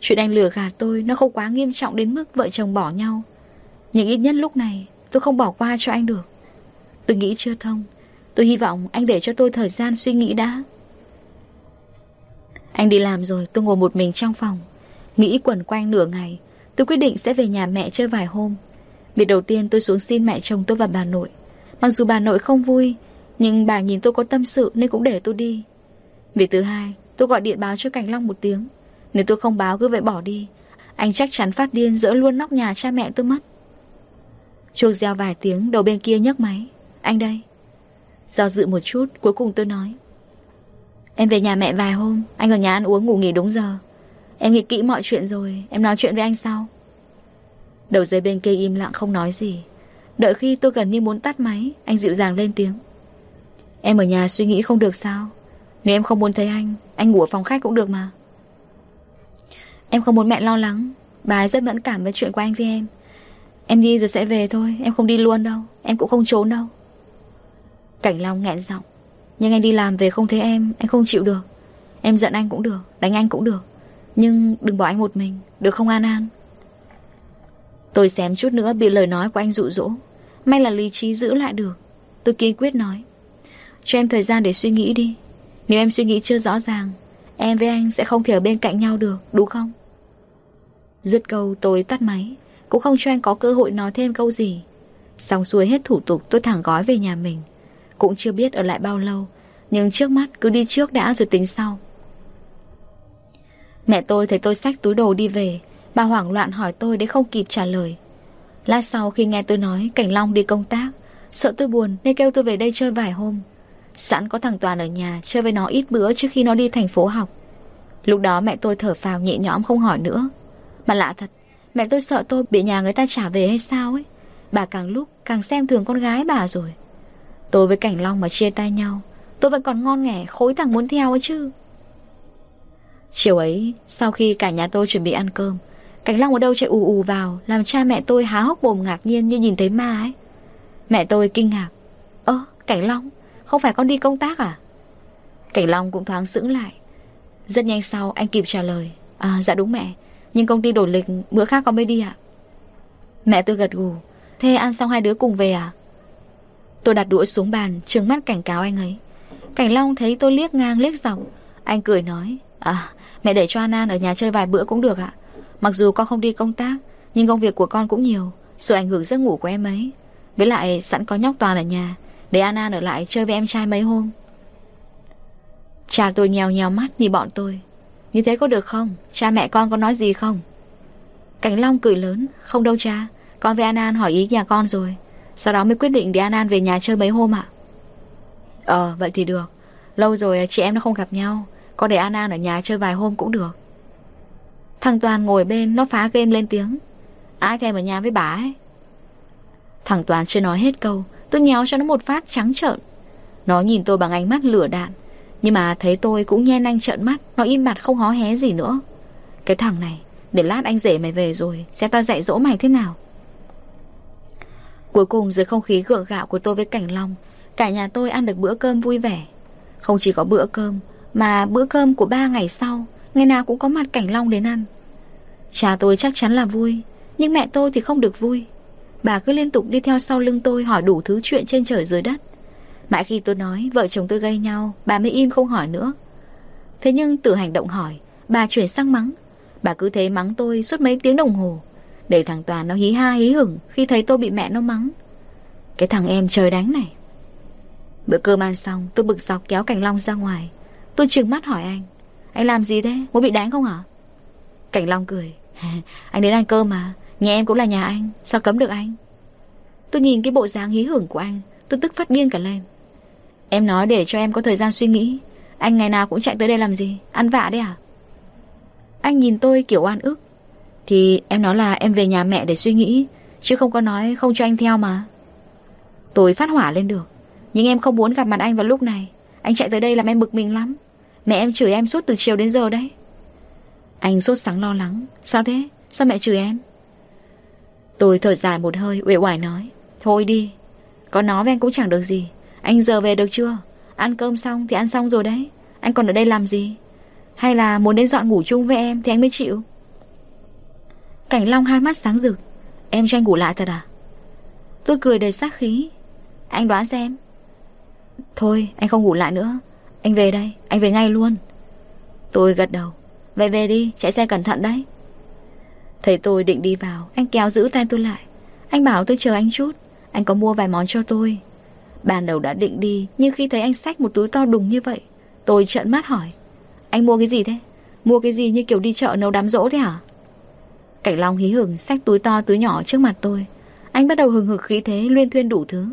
Chuyện anh lừa gạt tôi, Nó không quá nghiêm trọng đến mức vợ chồng bỏ nhau. Nhưng ít nhất lúc này, Tôi không bỏ qua cho anh được. Tôi nghĩ chưa thông, Tôi hy vọng anh để cho tôi thời gian suy nghĩ đã. Anh đi làm rồi, tôi ngồi một mình trong phòng. Nghĩ quẩn quanh nửa ngày, Tôi quyết định sẽ về nhà mẹ chơi vài hôm. Việc đầu tiên tôi xuống xin mẹ chồng tôi và bà nội. Mặc dù bà nội không vui, Nhưng bà nhìn tôi có tâm sự nên cũng để tôi đi. Việc thứ hai, Tôi gọi điện báo cho Cảnh Long một tiếng. Nếu tôi không báo cứ vậy bỏ đi, Anh chắc chắn phát điên dỡ luôn nóc nhà cha mẹ tôi mất. Chuông reo vài tiếng Đầu bên kia nhấc máy. Anh đây. Do dự một chút, cuối cùng tôi nói. Em về nhà mẹ vài hôm, Anh ở nhà ăn uống ngủ nghỉ đúng giờ. Em nghĩ kỹ mọi chuyện rồi, Em nói chuyện với anh sau. Đầu dây bên kia im lặng không nói gì. Đợi khi tôi gần như muốn tắt máy, Anh dịu dàng lên tiếng. Em ở nhà suy nghĩ không được sao? Nếu em không muốn thấy anh Anh ngủ ở phòng khách cũng được mà. Em không muốn mẹ lo lắng. Bà ấy rất mẫn cảm với chuyện của anh với em. Em đi rồi sẽ về thôi, Em không đi luôn đâu, Em cũng không trốn đâu. Cảnh Long nghẹn giọng, Nhưng anh đi làm về không thấy em, Anh không chịu được. Em giận anh cũng được, Đánh anh cũng được. Nhưng đừng bỏ anh một mình, Được không An An? Tôi xém chút nữa bị lời nói của anh dụ dỗ. May là lý trí giữ lại được, Tôi kiên quyết nói, Cho em thời gian để suy nghĩ đi. Nếu em suy nghĩ chưa rõ ràng, Em với anh sẽ không thể ở bên cạnh nhau được, Đúng không? Dứt câu tôi tắt máy. Cũng không cho anh có cơ hội nói thêm câu gì. Xong xuôi hết thủ tục, tôi thẳng gói về nhà mình. Cũng chưa biết ở lại bao lâu, Nhưng trước mắt cứ đi trước đã rồi tính sau. Mẹ tôi thấy tôi xách túi đồ đi về, Bà hoảng loạn hỏi tôi để không kịp trả lời. Lát sau khi nghe tôi nói Cảnh Long đi công tác, Sợ tôi buồn nên kêu tôi về đây chơi vài hôm. Sẵn có thằng Toàn ở nhà Chơi với nó ít bữa trước khi nó đi thành phố học. Lúc đó mẹ tôi thở phào nhẹ nhõm không hỏi nữa. Mà lạ thật Mẹ tôi sợ tôi bị nhà người ta trả về hay sao ấy? Bà càng lúc càng xem thường con gái bà rồi. Tôi với Cảnh Long mà chia tay nhau, Tôi vẫn còn ngon nghẻ, khối thằng muốn theo ấy chứ. Chiều ấy, Sau khi cả nhà tôi chuẩn bị ăn cơm, Cảnh Long ở đâu chạy ù ù vào, Làm cha mẹ tôi há hốc mồm ngạc nhiên như nhìn thấy ma ấy. Mẹ tôi kinh ngạc. Ơ, Cảnh Long, Không phải con đi công tác à? Cảnh Long cũng thoáng sững lại. Rất nhanh sau, anh kịp trả lời. À dạ đúng mẹ. Nhưng công ty đổi lịch, bữa khác con mới đi ạ. Mẹ tôi gật gù. Thế ăn xong hai đứa cùng về à? Tôi đặt đũa xuống bàn, Trừng mắt cảnh cáo anh ấy. Cảnh Long thấy tôi liếc ngang, liếc dọc. Anh cười nói À mẹ để cho An An ở nhà chơi vài bữa cũng được ạ. Mặc dù con không đi công tác, Nhưng công việc của con cũng nhiều Sự ảnh hưởng giấc ngủ của em ấy. Với lại, sẵn có nhóc toàn ở nhà, Để An An ở lại chơi với em trai mấy hôm. Cha tôi nhèo nhèo mắt nhìn bọn tôi. Như thế có được không? Cha mẹ con có nói gì không? Cảnh Long cười lớn. Không đâu cha, Con với An An hỏi ý nhà con rồi. Sau đó mới quyết định để An An về nhà chơi mấy hôm ạ. Ờ vậy thì được. Lâu rồi chị em nó không gặp nhau. Con để An An ở nhà chơi vài hôm cũng được. Thằng Toàn ngồi bên, Nó phá game lên tiếng. Ai thèm ở nhà với bà ấy? Thằng Toàn chưa nói hết câu. Tôi nhéo cho nó một phát trắng trợn. Nó nhìn tôi bằng ánh mắt lửa đạn. Nhưng mà thấy tôi cũng nhen anh trợn mắt, Nó im mặt không hó hé gì nữa. Cái thằng này, Để lát anh rể mày về rồi, Xem tao dạy dỗ mày thế nào. Cuối cùng dưới không khí gượng gạo của tôi với Cảnh Long, Cả nhà tôi ăn được bữa cơm vui vẻ. Không chỉ có bữa cơm, Mà bữa cơm của ba ngày sau, Ngày nào cũng có mặt Cảnh Long đến ăn. Cha tôi chắc chắn là vui, Nhưng mẹ tôi thì không được vui. Bà cứ liên tục đi theo sau lưng tôi hỏi đủ thứ chuyện trên trời dưới đất. Mãi khi tôi nói vợ chồng tôi gây nhau, Bà mới im không hỏi nữa Thế nhưng từ hành động hỏi, Bà chuyển sang mắng Bà cứ thế mắng tôi suốt mấy tiếng đồng hồ, Để thằng Toàn nó hí ha hí hửng Khi thấy tôi bị mẹ nó mắng Cái thằng em trời đánh này Bữa cơm ăn xong, tôi bực dọc kéo Cảnh Long ra ngoài Tôi trừng mắt hỏi anh Anh làm gì thế? Muốn bị đánh không hả? Cảnh Long cười, Anh đến ăn cơm mà, Nhà em cũng là nhà anh, Sao cấm được anh? Tôi nhìn cái bộ dáng hí hưởng của anh, Tôi tức phát điên cả lên Em nói để cho em có thời gian suy nghĩ. Anh ngày nào cũng chạy tới đây làm gì? Ăn vạ đấy à? Anh nhìn tôi kiểu oan ức. Thì em nói là em về nhà mẹ để suy nghĩ, Chứ không có nói không cho anh theo mà. Tôi phát hỏa lên được. Nhưng em không muốn gặp mặt anh vào lúc này. Anh chạy tới đây làm em bực mình lắm. Mẹ em chửi em suốt từ chiều đến giờ đấy. Anh sốt sáng lo lắng. Sao thế? Sao mẹ chửi em? Tôi thở dài một hơi, uể oải nói. Thôi đi. Có nó với anh cũng chẳng được gì. Anh giờ về được chưa? Ăn cơm xong thì ăn xong rồi đấy. Anh còn ở đây làm gì? Hay là muốn đến dọn ngủ chung với em Thì anh mới chịu? Cảnh Long hai mắt sáng rực. Em cho anh ngủ lại thật à? Tôi cười đầy sát khí. Anh đoán xem. Thôi, anh không ngủ lại nữa. Anh về đây, Anh về ngay luôn. Tôi gật đầu. Về về đi, Chạy xe cẩn thận đấy. Thấy tôi định đi vào, Anh kéo giữ tay tôi lại. Anh bảo tôi chờ anh chút. Anh có mua vài món cho tôi. Ban đầu đã định đi, Nhưng khi thấy anh xách một túi to đùng như vậy, Tôi trợn mắt hỏi, anh mua cái gì thế? Mua cái gì như kiểu đi chợ nấu đám rỗ thế hả? Cảnh Long hí hửng xách túi to, túi nhỏ trước mặt tôi. Anh bắt đầu hừng hực khí thế, Luyên thuyên đủ thứ.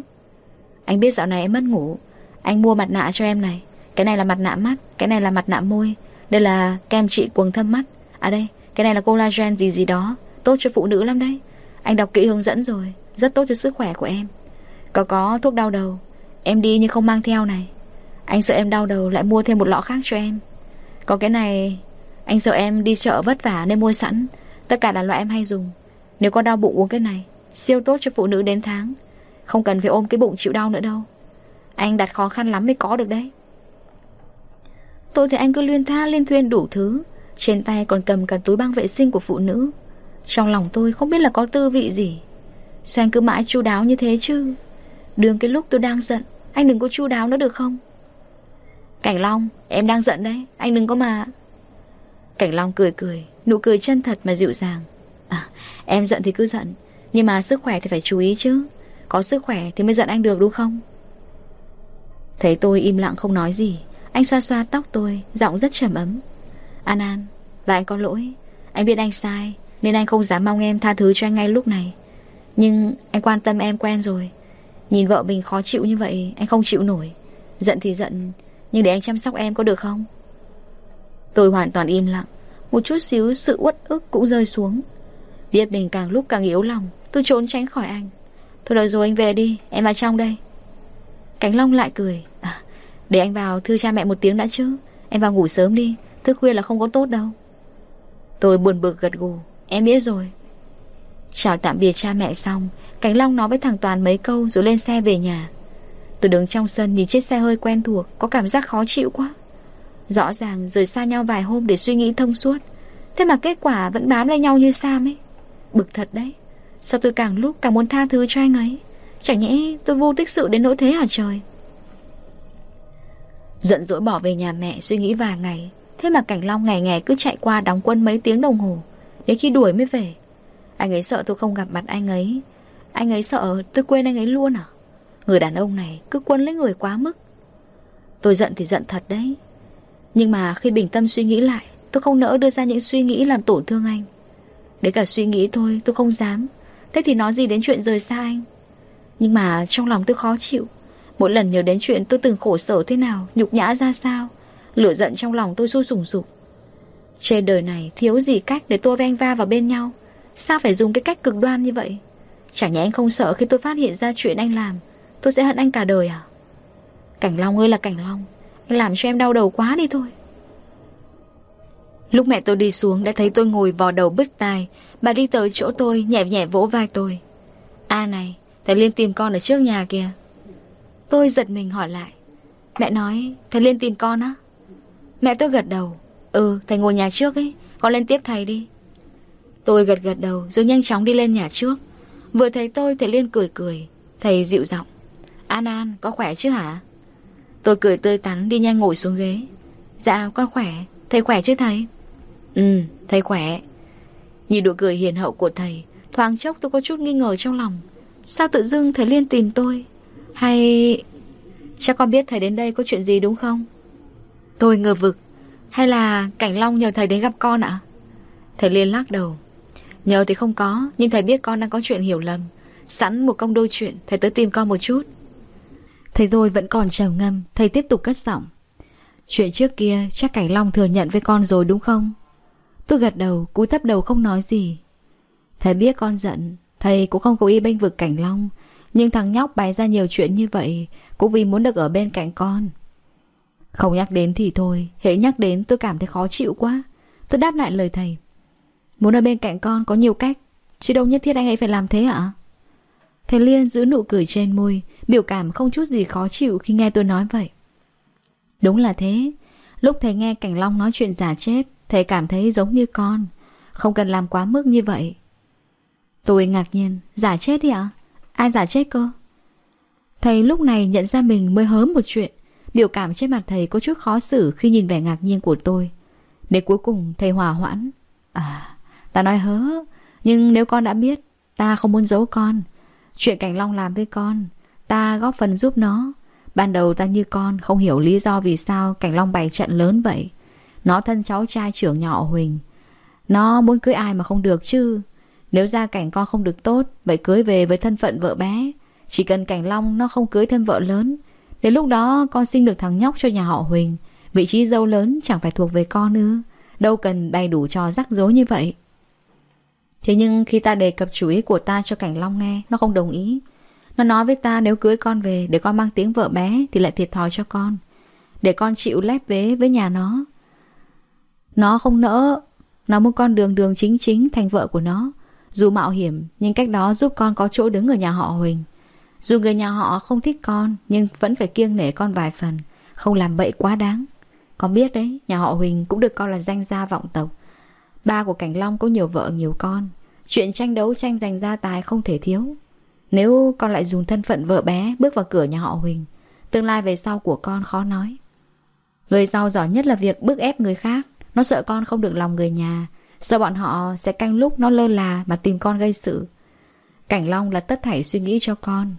Anh biết dạo này em mất ngủ. Anh mua mặt nạ cho em này. Cái này là mặt nạ mắt, Cái này là mặt nạ môi. Đây là kem trị quầng thâm mắt. À đây, Cái này là collagen gì gì đó. Tốt cho phụ nữ lắm đấy. Anh đọc kỹ hướng dẫn rồi. Rất tốt cho sức khỏe của em. Có có, thuốc đau đầu. Em đi nhưng không mang theo này. Anh sợ em đau đầu lại mua thêm một lọ khác cho em. Có cái này, Anh sợ em đi chợ vất vả nên mua sẵn. Tất cả là loại em hay dùng. Nếu có đau bụng uống cái này, Siêu tốt cho phụ nữ đến tháng. Không cần phải ôm cái bụng chịu đau nữa đâu. Anh đặt khó khăn lắm mới có được đấy. Tôi thì anh cứ luyên tha, liên thuyên đủ thứ. Trên tay còn cầm cả túi băng vệ sinh của phụ nữ. Trong lòng tôi không biết là có tư vị gì. Sao anh cứ mãi chu đáo như thế chứ? Đường cái lúc tôi đang giận. Anh đừng có chu đáo nữa được không? Cảnh Long Em đang giận đấy. Anh đừng có mà. Cảnh Long cười cười Nụ cười chân thật mà dịu dàng. À, Em giận thì cứ giận Nhưng mà sức khỏe thì phải chú ý chứ. Có sức khỏe thì mới giận anh được đúng không? Thấy tôi im lặng không nói gì Anh xoa xoa tóc tôi Giọng rất trầm ấm. An An Và anh có lỗi. Anh biết anh sai Nên anh không dám mong em tha thứ cho anh ngay lúc này. Nhưng anh quan tâm em quen rồi Nhìn vợ mình khó chịu như vậy Anh không chịu nổi. Giận thì giận nhưng để anh chăm sóc em có được không? Tôi hoàn toàn im lặng. Một chút xíu sự uất ức cũng rơi xuống. Điệp đình càng lúc càng yếu lòng Tôi trốn tránh khỏi anh. Thôi được rồi anh về đi Em vào trong đây. Cánh Long lại cười. À, Để anh vào thư cha mẹ một tiếng đã chứ. Em vào ngủ sớm đi Thức khuya là không có tốt đâu. Tôi buồn bực gật gù. Em biết rồi. Chào tạm biệt cha mẹ xong Cánh Long nói với thằng Toàn mấy câu Rồi lên xe về nhà. Tôi đứng trong sân nhìn chiếc xe hơi quen thuộc, Có cảm giác khó chịu quá. Rõ ràng rời xa nhau vài hôm để suy nghĩ thông suốt, Thế mà kết quả vẫn bám lấy nhau như Sam ấy. Bực thật đấy, Sao tôi càng lúc càng muốn tha thứ cho anh ấy? Chẳng nhẽ tôi vô tích sự đến nỗi thế hả trời? Giận dỗi bỏ về nhà mẹ suy nghĩ vài ngày, Thế mà Cảnh Long ngày ngày cứ chạy qua đóng quân mấy tiếng đồng hồ, Đến khi đuổi mới về anh ấy sợ tôi không gặp mặt anh ấy. Anh ấy sợ tôi quên anh ấy luôn à? Người đàn ông này cứ quân lấy người quá mức. Tôi giận thì giận thật đấy. Nhưng mà khi bình tâm suy nghĩ lại, Tôi không nỡ đưa ra những suy nghĩ làm tổn thương anh. Đấy cả suy nghĩ thôi, tôi không dám. Thế thì nói gì đến chuyện rời xa anh? Nhưng mà trong lòng tôi khó chịu. Mỗi lần nhớ đến chuyện tôi từng khổ sở thế nào, Nhục nhã ra sao, Lửa giận trong lòng tôi sôi sùng sục. Trên đời này thiếu gì cách để tôi với anh va vào bên nhau. Sao phải dùng cái cách cực đoan như vậy? Chẳng nhẽ anh không sợ khi tôi phát hiện ra chuyện anh làm, Tôi sẽ hận anh cả đời à? Cảnh Long ơi là Cảnh Long, Anh làm cho em đau đầu quá đi thôi. Lúc mẹ tôi đi xuống đã thấy tôi ngồi vò đầu bứt tai, Bà đi tới chỗ tôi nhẹ nhẹ vỗ vai tôi. A này, Thầy Liên tìm con ở trước nhà kìa. Tôi giật mình hỏi lại. Mẹ nói, thầy Liên tìm con á? Mẹ tôi gật đầu. Ừ thầy ngồi nhà trước ấy, Con lên tiếp thầy đi. Tôi gật gật đầu rồi nhanh chóng đi lên nhà trước. Vừa thấy tôi thầy Liên cười cười, Thầy dịu giọng. An An, có khỏe chứ hả? Tôi cười tươi tắn đi nhanh ngồi xuống ghế. Dạ con khỏe. Thầy khỏe chứ thầy? Ừ thầy khỏe. Nhìn độ cười hiền hậu của thầy, Thoáng chốc tôi có chút nghi ngờ trong lòng. Sao tự dưng thầy Liên tìm tôi? Hay Chắc con biết thầy đến đây có chuyện gì đúng không? Tôi ngờ vực. Hay là Cảnh Long nhờ thầy đến gặp con ạ? Thầy Liên lắc đầu. Nhờ thì không có, Nhưng thầy biết con đang có chuyện hiểu lầm. Sẵn một công đôi chuyện, Thầy tới tìm con một chút. Thầy tôi vẫn còn trầm ngâm, Thầy tiếp tục cất giọng. Chuyện trước kia, chắc Cảnh Long thừa nhận với con rồi đúng không? Tôi gật đầu, cúi thấp đầu không nói gì. Thầy biết con giận, Thầy cũng không cố ý bênh vực Cảnh Long. Nhưng thằng nhóc bày ra nhiều chuyện như vậy, Cũng vì muốn được ở bên cạnh con. Không nhắc đến thì thôi, Hễ nhắc đến tôi cảm thấy khó chịu quá. Tôi đáp lại lời thầy. Muốn ở bên cạnh con có nhiều cách, Chứ đâu nhất thiết anh ấy phải làm thế ạ? Thầy Liên giữ nụ cười trên môi, Biểu cảm không chút gì khó chịu khi nghe tôi nói vậy. Đúng là thế. Lúc thầy nghe Cảnh Long nói chuyện giả chết, Thầy cảm thấy giống như con, Không cần làm quá mức như vậy. Tôi ngạc nhiên, Giả chết đi ạ? Ai giả chết cơ? Thầy lúc này nhận ra mình mới hớm một chuyện, Biểu cảm trên mặt thầy có chút khó xử Khi nhìn vẻ ngạc nhiên của tôi. Để cuối cùng thầy hòa hoãn. À ta nói hớ, Nhưng nếu con đã biết Ta không muốn giấu con, Chuyện Cảnh Long làm với con, Ta góp phần giúp nó. Ban đầu ta như con Không hiểu lý do vì sao Cảnh Long bày trận lớn vậy. Nó thân cháu trai trưởng nhỏ Huỳnh. Nó muốn cưới ai mà không được chứ? Nếu gia cảnh con không được tốt, Vậy cưới về với thân phận vợ bé. Chỉ cần Cảnh Long nó không cưới thêm vợ lớn, Đến lúc đó con sinh được thằng nhóc cho nhà họ Huỳnh. Vị trí dâu lớn chẳng phải thuộc về con nữa. Đâu cần bày đủ trò rắc rối như vậy. Thế nhưng khi ta đề cập chủ ý của ta cho Cảnh Long nghe, Nó không đồng ý. Nó nói với ta nếu cưới con về Để con mang tiếng vợ bé Thì lại thiệt thòi cho con, Để con chịu lép vế với nhà nó. Nó không nỡ, Nó muốn con đường đường chính chính thành vợ của nó. Dù mạo hiểm, Nhưng cách đó giúp con có chỗ đứng ở nhà họ Huỳnh. Dù người nhà họ không thích con, Nhưng vẫn phải kiêng nể con vài phần, Không làm bậy quá đáng. Con biết đấy, Nhà họ Huỳnh cũng được coi là danh gia vọng tộc. Ba của Cảnh Long có nhiều vợ, nhiều con. Chuyện tranh đấu, tranh giành gia tài không thể thiếu. Nếu con lại dùng thân phận vợ bé, Bước vào cửa nhà họ Huỳnh, Tương lai về sau của con khó nói. Người giàu giỏi nhất là việc bức ép người khác. Nó sợ con không được lòng người nhà. Sợ bọn họ sẽ canh lúc nó lơ là Mà tìm con gây sự. Cảnh Long là tất thảy suy nghĩ cho con.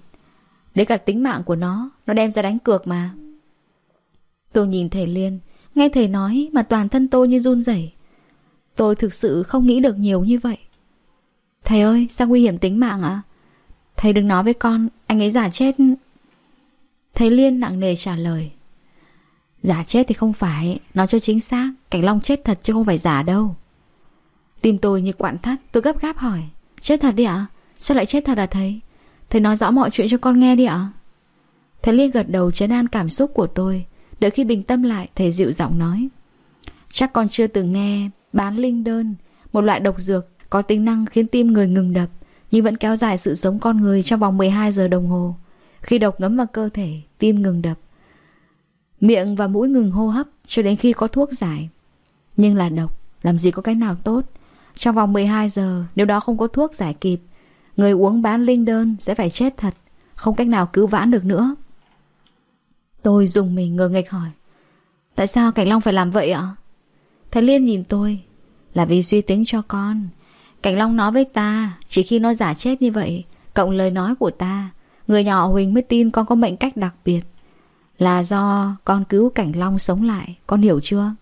Đến cả tính mạng của nó Nó đem ra đánh cược mà. Tôi nhìn thầy Liên, Nghe thầy nói mà toàn thân tôi như run rẩy. Tôi thực sự không nghĩ được nhiều như vậy. Thầy ơi, sao nguy hiểm tính mạng ạ? Thầy đừng nói với con, Anh ấy giả chết. Thầy Liên nặng nề trả lời. Giả chết thì không phải, Nói cho chính xác, Cảnh Long chết thật chứ không phải giả đâu. Tim tôi như quặn thắt, Tôi gấp gáp hỏi. Chết thật đi ạ? Sao lại chết thật à thầy? Thầy nói rõ mọi chuyện cho con nghe đi ạ. Thầy Liên gật đầu chấn an cảm xúc của tôi. Đợi khi bình tâm lại, Thầy dịu giọng nói. Chắc con chưa từng nghe Bán linh đơn, Một loại độc dược có tính năng khiến tim người ngừng đập, Nhưng vẫn kéo dài sự sống con người trong vòng 12 giờ đồng hồ. Khi độc ngấm vào cơ thể, Tim ngừng đập. Miệng và mũi ngừng hô hấp Cho đến khi có thuốc giải. Nhưng là độc, Làm gì có cái nào tốt? Trong vòng 12 giờ, Nếu đó không có thuốc giải kịp, Người uống bán linh đơn sẽ phải chết thật, Không cách nào cứu vãn được nữa. Tôi dùng mình ngờ nghịch hỏi, Tại sao Cảnh Long phải làm vậy ạ? Thầy Liên nhìn tôi, Là vì suy tính cho con. Cảnh Long nói với ta, Chỉ khi nó giả chết như vậy, Cộng lời nói của ta, Người nhà họ Huỳnh mới tin con có mệnh cách đặc biệt. Là do con cứu Cảnh Long sống lại, Con hiểu chưa?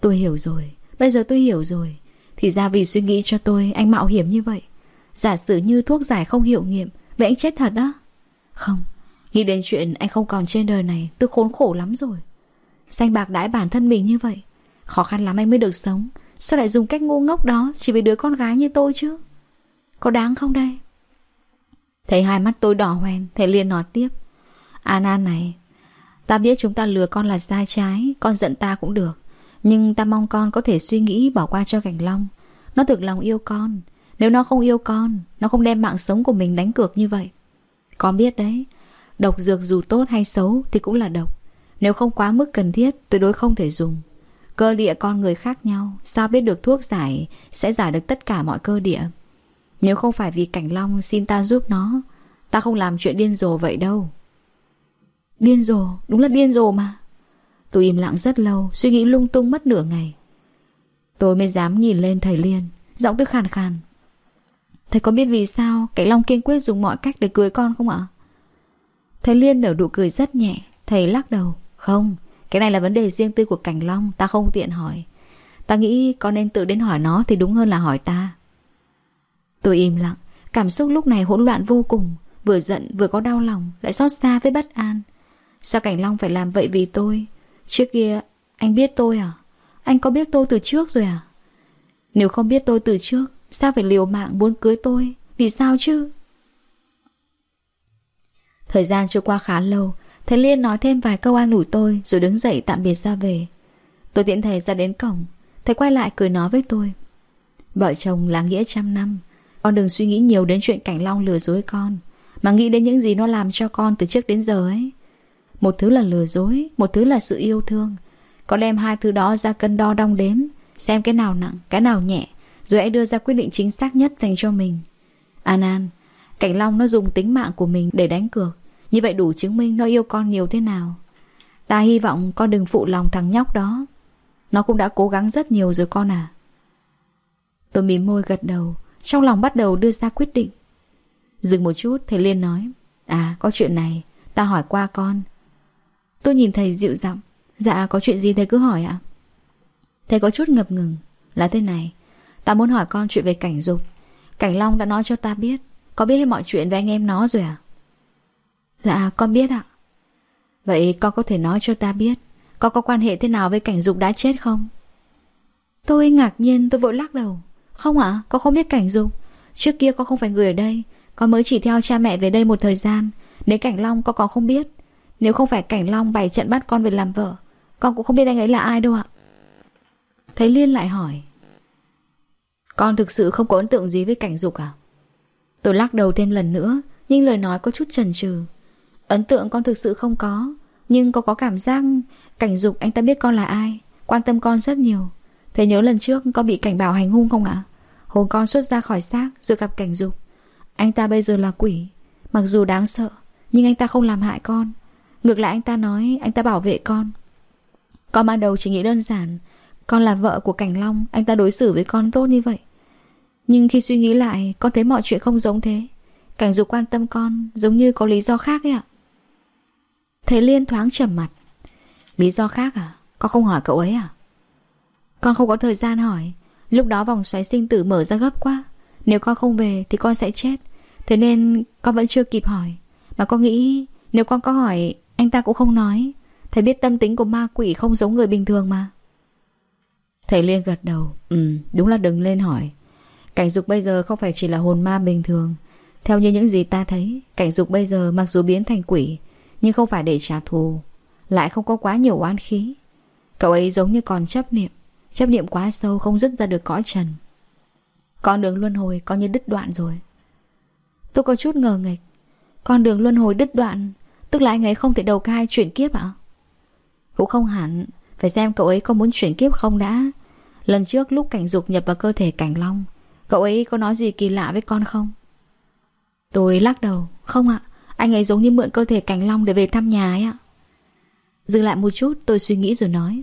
Tôi hiểu rồi, Bây giờ tôi hiểu rồi. Thì ra vì suy nghĩ cho tôi, anh mạo hiểm như vậy. Giả sử như thuốc giải không hiệu nghiệm, Vậy anh chết thật đó Không, Nghĩ đến chuyện anh không còn trên đời này, Tôi khốn khổ lắm rồi. Xanh bạc đãi bản thân mình như vậy Khó khăn lắm anh mới được sống. Sao lại dùng cách ngu ngốc đó Chỉ vì đứa con gái như tôi chứ? Có đáng không đây? Thấy hai mắt tôi đỏ hoen Thầy liền nói tiếp. À, An An này, Ta biết chúng ta lừa con là sai trái, Con giận ta cũng được. Nhưng ta mong con có thể suy nghĩ bỏ qua cho Cảnh Long. Nó thực lòng yêu con. Nếu nó không yêu con, Nó không đem mạng sống của mình đánh cược như vậy. Con biết đấy, Độc dược dù tốt hay xấu thì cũng là độc. Nếu không quá mức cần thiết, Tuyệt đối không thể dùng. Cơ địa con người khác nhau Sao biết được thuốc giải Sẽ giải được tất cả mọi cơ địa? Nếu không phải vì Cảnh Long xin ta giúp nó. Ta không làm chuyện điên rồ vậy đâu. Điên rồ, đúng là điên rồ mà. Tôi im lặng rất lâu Suy nghĩ lung tung mất nửa ngày. Tôi mới dám nhìn lên thầy Liên Giọng tôi khàn khàn. Thầy có biết vì sao Cảnh Long kiên quyết dùng mọi cách để cưới con không ạ? Thầy Liên nở nụ cười rất nhẹ Thầy lắc đầu. Không, cái này là vấn đề riêng tư của Cảnh Long, Ta không tiện hỏi. Ta nghĩ con nên tự đến hỏi nó Thì đúng hơn là hỏi ta. Tôi im lặng, Cảm xúc lúc này hỗn loạn vô cùng, Vừa giận vừa có đau lòng, Lại xót xa với bất an. Sao Cảnh Long phải làm vậy vì tôi? Trước kia, anh biết tôi à? Anh có biết tôi từ trước rồi à? Nếu không biết tôi từ trước, Sao phải liều mạng muốn cưới tôi? Vì sao chứ? Thời gian trôi qua khá lâu Thầy Liên nói thêm vài câu an ủi tôi Rồi đứng dậy tạm biệt ra về. Tôi tiễn thầy ra đến cổng. Thầy quay lại cười nói với tôi. Vợ chồng là nghĩa trăm năm. Con đừng suy nghĩ nhiều đến chuyện Cảnh Long lừa dối con Mà nghĩ đến những gì nó làm cho con từ trước đến giờ ấy. Một thứ là lừa dối Một thứ là sự yêu thương. Con đem hai thứ đó ra cân đo đong đếm Xem cái nào nặng, cái nào nhẹ Rồi hãy đưa ra quyết định chính xác nhất dành cho mình. An An Cảnh Long nó dùng tính mạng của mình để đánh cược. Như vậy đủ chứng minh nó yêu con nhiều thế nào. Ta hy vọng con đừng phụ lòng thằng nhóc đó. Nó cũng đã cố gắng rất nhiều rồi con à. Tôi mím môi gật đầu, Trong lòng bắt đầu đưa ra quyết định. Dừng một chút, thầy Liên nói À có chuyện này, Ta hỏi qua con. Tôi nhìn thầy dịu giọng Dạ có chuyện gì thầy cứ hỏi ạ? Thầy có chút ngập ngừng, Là thế này, Ta muốn hỏi con chuyện về cảnh dục. Cảnh Long đã nói cho ta biết, Có biết hết mọi chuyện về anh em nó rồi à? Dạ con biết ạ. Vậy con có thể nói cho ta biết, Con có quan hệ thế nào với cảnh dục đã chết không? Tôi ngạc nhiên, tôi vội lắc đầu. Không ạ, con không biết cảnh dục Trước kia con không phải người ở đây. Con mới chỉ theo cha mẹ về đây một thời gian. Đến cảnh Long con còn không biết. Nếu không phải cảnh Long bày trận bắt con về làm vợ, Con cũng không biết anh ấy là ai đâu ạ. Thấy Liên lại hỏi. Con thực sự không có ấn tượng gì với cảnh dục à? Tôi lắc đầu thêm lần nữa, Nhưng lời nói có chút chần chừ. Ấn tượng con thực sự không có. Nhưng có có cảm giác Cảnh dục anh ta biết con là ai, Quan tâm con rất nhiều. Thế nhớ lần trước con bị cảnh bảo hành hung không ạ? Hồn con xuất ra khỏi xác Rồi gặp cảnh dục. Anh ta bây giờ là quỷ, Mặc dù đáng sợ, Nhưng anh ta không làm hại con. Ngược lại anh ta nói anh ta bảo vệ con. Con ban đầu chỉ nghĩ đơn giản, Con là vợ của Cảnh Long, Anh ta đối xử với con tốt như vậy. Nhưng khi suy nghĩ lại, Con thấy mọi chuyện không giống thế. Cảnh dục quan tâm con Giống như có lý do khác ấy ạ. Thầy Liên thoáng trầm mặt. Lý do khác à? Con không hỏi cậu ấy à? Con không có thời gian hỏi. Lúc đó vòng xoáy sinh tử mở ra gấp quá. Nếu con không về thì con sẽ chết. Thế nên con vẫn chưa kịp hỏi. Mà con nghĩ nếu con có hỏi, Anh ta cũng không nói. Thầy biết tâm tính của ma quỷ không giống người bình thường mà. Thầy Liên gật đầu. Ừ đúng là đừng lên hỏi. Cảnh dục bây giờ không phải chỉ là hồn ma bình thường. Theo như những gì ta thấy, Cảnh dục bây giờ mặc dù biến thành quỷ nhưng không phải để trả thù, Lại không có quá nhiều oán khí. Cậu ấy giống như còn chấp niệm Chấp niệm quá sâu, không dứt ra được cõi trần. Con đường luân hồi coi như đứt đoạn rồi. Tôi có chút ngờ nghịch. Con đường luân hồi đứt đoạn, Tức là anh ấy không thể đầu cai chuyển kiếp ạ? Cũng không hẳn, Phải xem cậu ấy có muốn chuyển kiếp không đã. Lần trước lúc cảnh dục nhập vào cơ thể cảnh long, Cậu ấy có nói gì kỳ lạ với con không? Tôi lắc đầu, Không ạ. Anh ấy giống như mượn cơ thể cảnh long để về thăm nhà ấy ạ. Dừng lại một chút, tôi suy nghĩ rồi nói.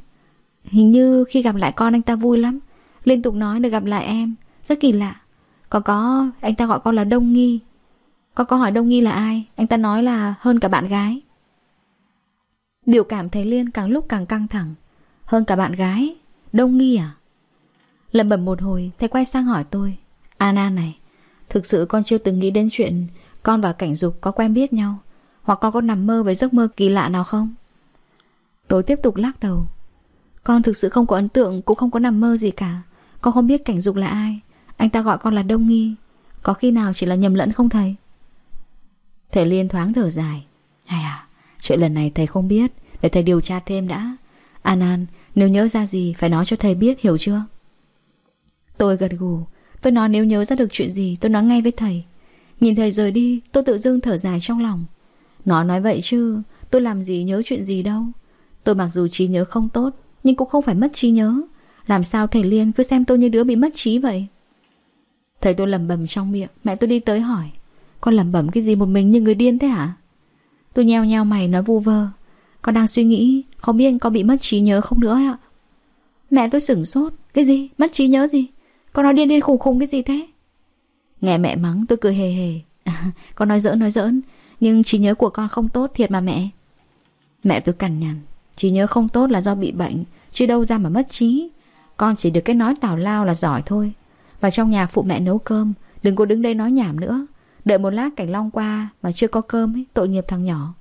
Hình như khi gặp lại con anh ta vui lắm. Liên tục nói được gặp lại em. Rất kỳ lạ. Có có, anh ta gọi con là Đông Nghi. Con có hỏi Đông Nghi là ai? Anh ta nói là hơn cả bạn gái. Biểu cảm thấy Liên càng lúc càng căng thẳng. Hơn cả bạn gái? Đông Nghi à? Lầm bẩm một hồi Thầy quay sang hỏi tôi. Anna này, Thực sự con chưa từng nghĩ đến chuyện con và cảnh dục có quen biết nhau, Hoặc con có nằm mơ với giấc mơ kỳ lạ nào không? Tôi tiếp tục lắc đầu. Con thực sự không có ấn tượng, Cũng không có nằm mơ gì cả. Con không biết cảnh dục là ai. Anh ta gọi con là Đông Nghi. Có khi nào chỉ là nhầm lẫn không thầy? Thầy Liên thoáng thở dài. Hay à Chuyện lần này thầy không biết. Để thầy điều tra thêm đã. An An, Nếu nhớ ra gì, Phải nói cho thầy biết, hiểu chưa? Tôi gật gù. Tôi nói nếu nhớ ra được chuyện gì, Tôi nói ngay với thầy. Nhìn thầy rời đi, Tôi tự dưng thở dài trong lòng. Nó nói vậy chứ, Tôi làm gì nhớ chuyện gì đâu. Tôi mặc dù trí nhớ không tốt, nhưng cũng không phải mất trí nhớ. Làm sao thầy Liên cứ xem tôi như đứa bị mất trí vậy? Thầy tôi lầm bầm trong miệng, Mẹ tôi đi tới hỏi. Con lầm bầm cái gì một mình như người điên thế hả? Tôi nheo nheo mày nói vu vơ. Con đang suy nghĩ Không biết con bị mất trí nhớ không nữa ạ? Mẹ tôi sửng sốt, Cái gì? Mất trí nhớ gì? Con nói điên điên khùng khùng cái gì thế? Nghe mẹ mắng tôi cười hề hề. Con nói giỡn nói giỡn. Nhưng trí nhớ của con không tốt thiệt mà mẹ. Mẹ tôi cằn nhằn. Trí nhớ không tốt là do bị bệnh, Chứ đâu ra mà mất trí. Con chỉ được cái nói tào lao là giỏi thôi. Và trong nhà phụ mẹ nấu cơm, Đừng có đứng đây nói nhảm nữa. Đợi một lát cảnh long qua Mà chưa có cơm ấy, Tội nghiệp thằng nhỏ.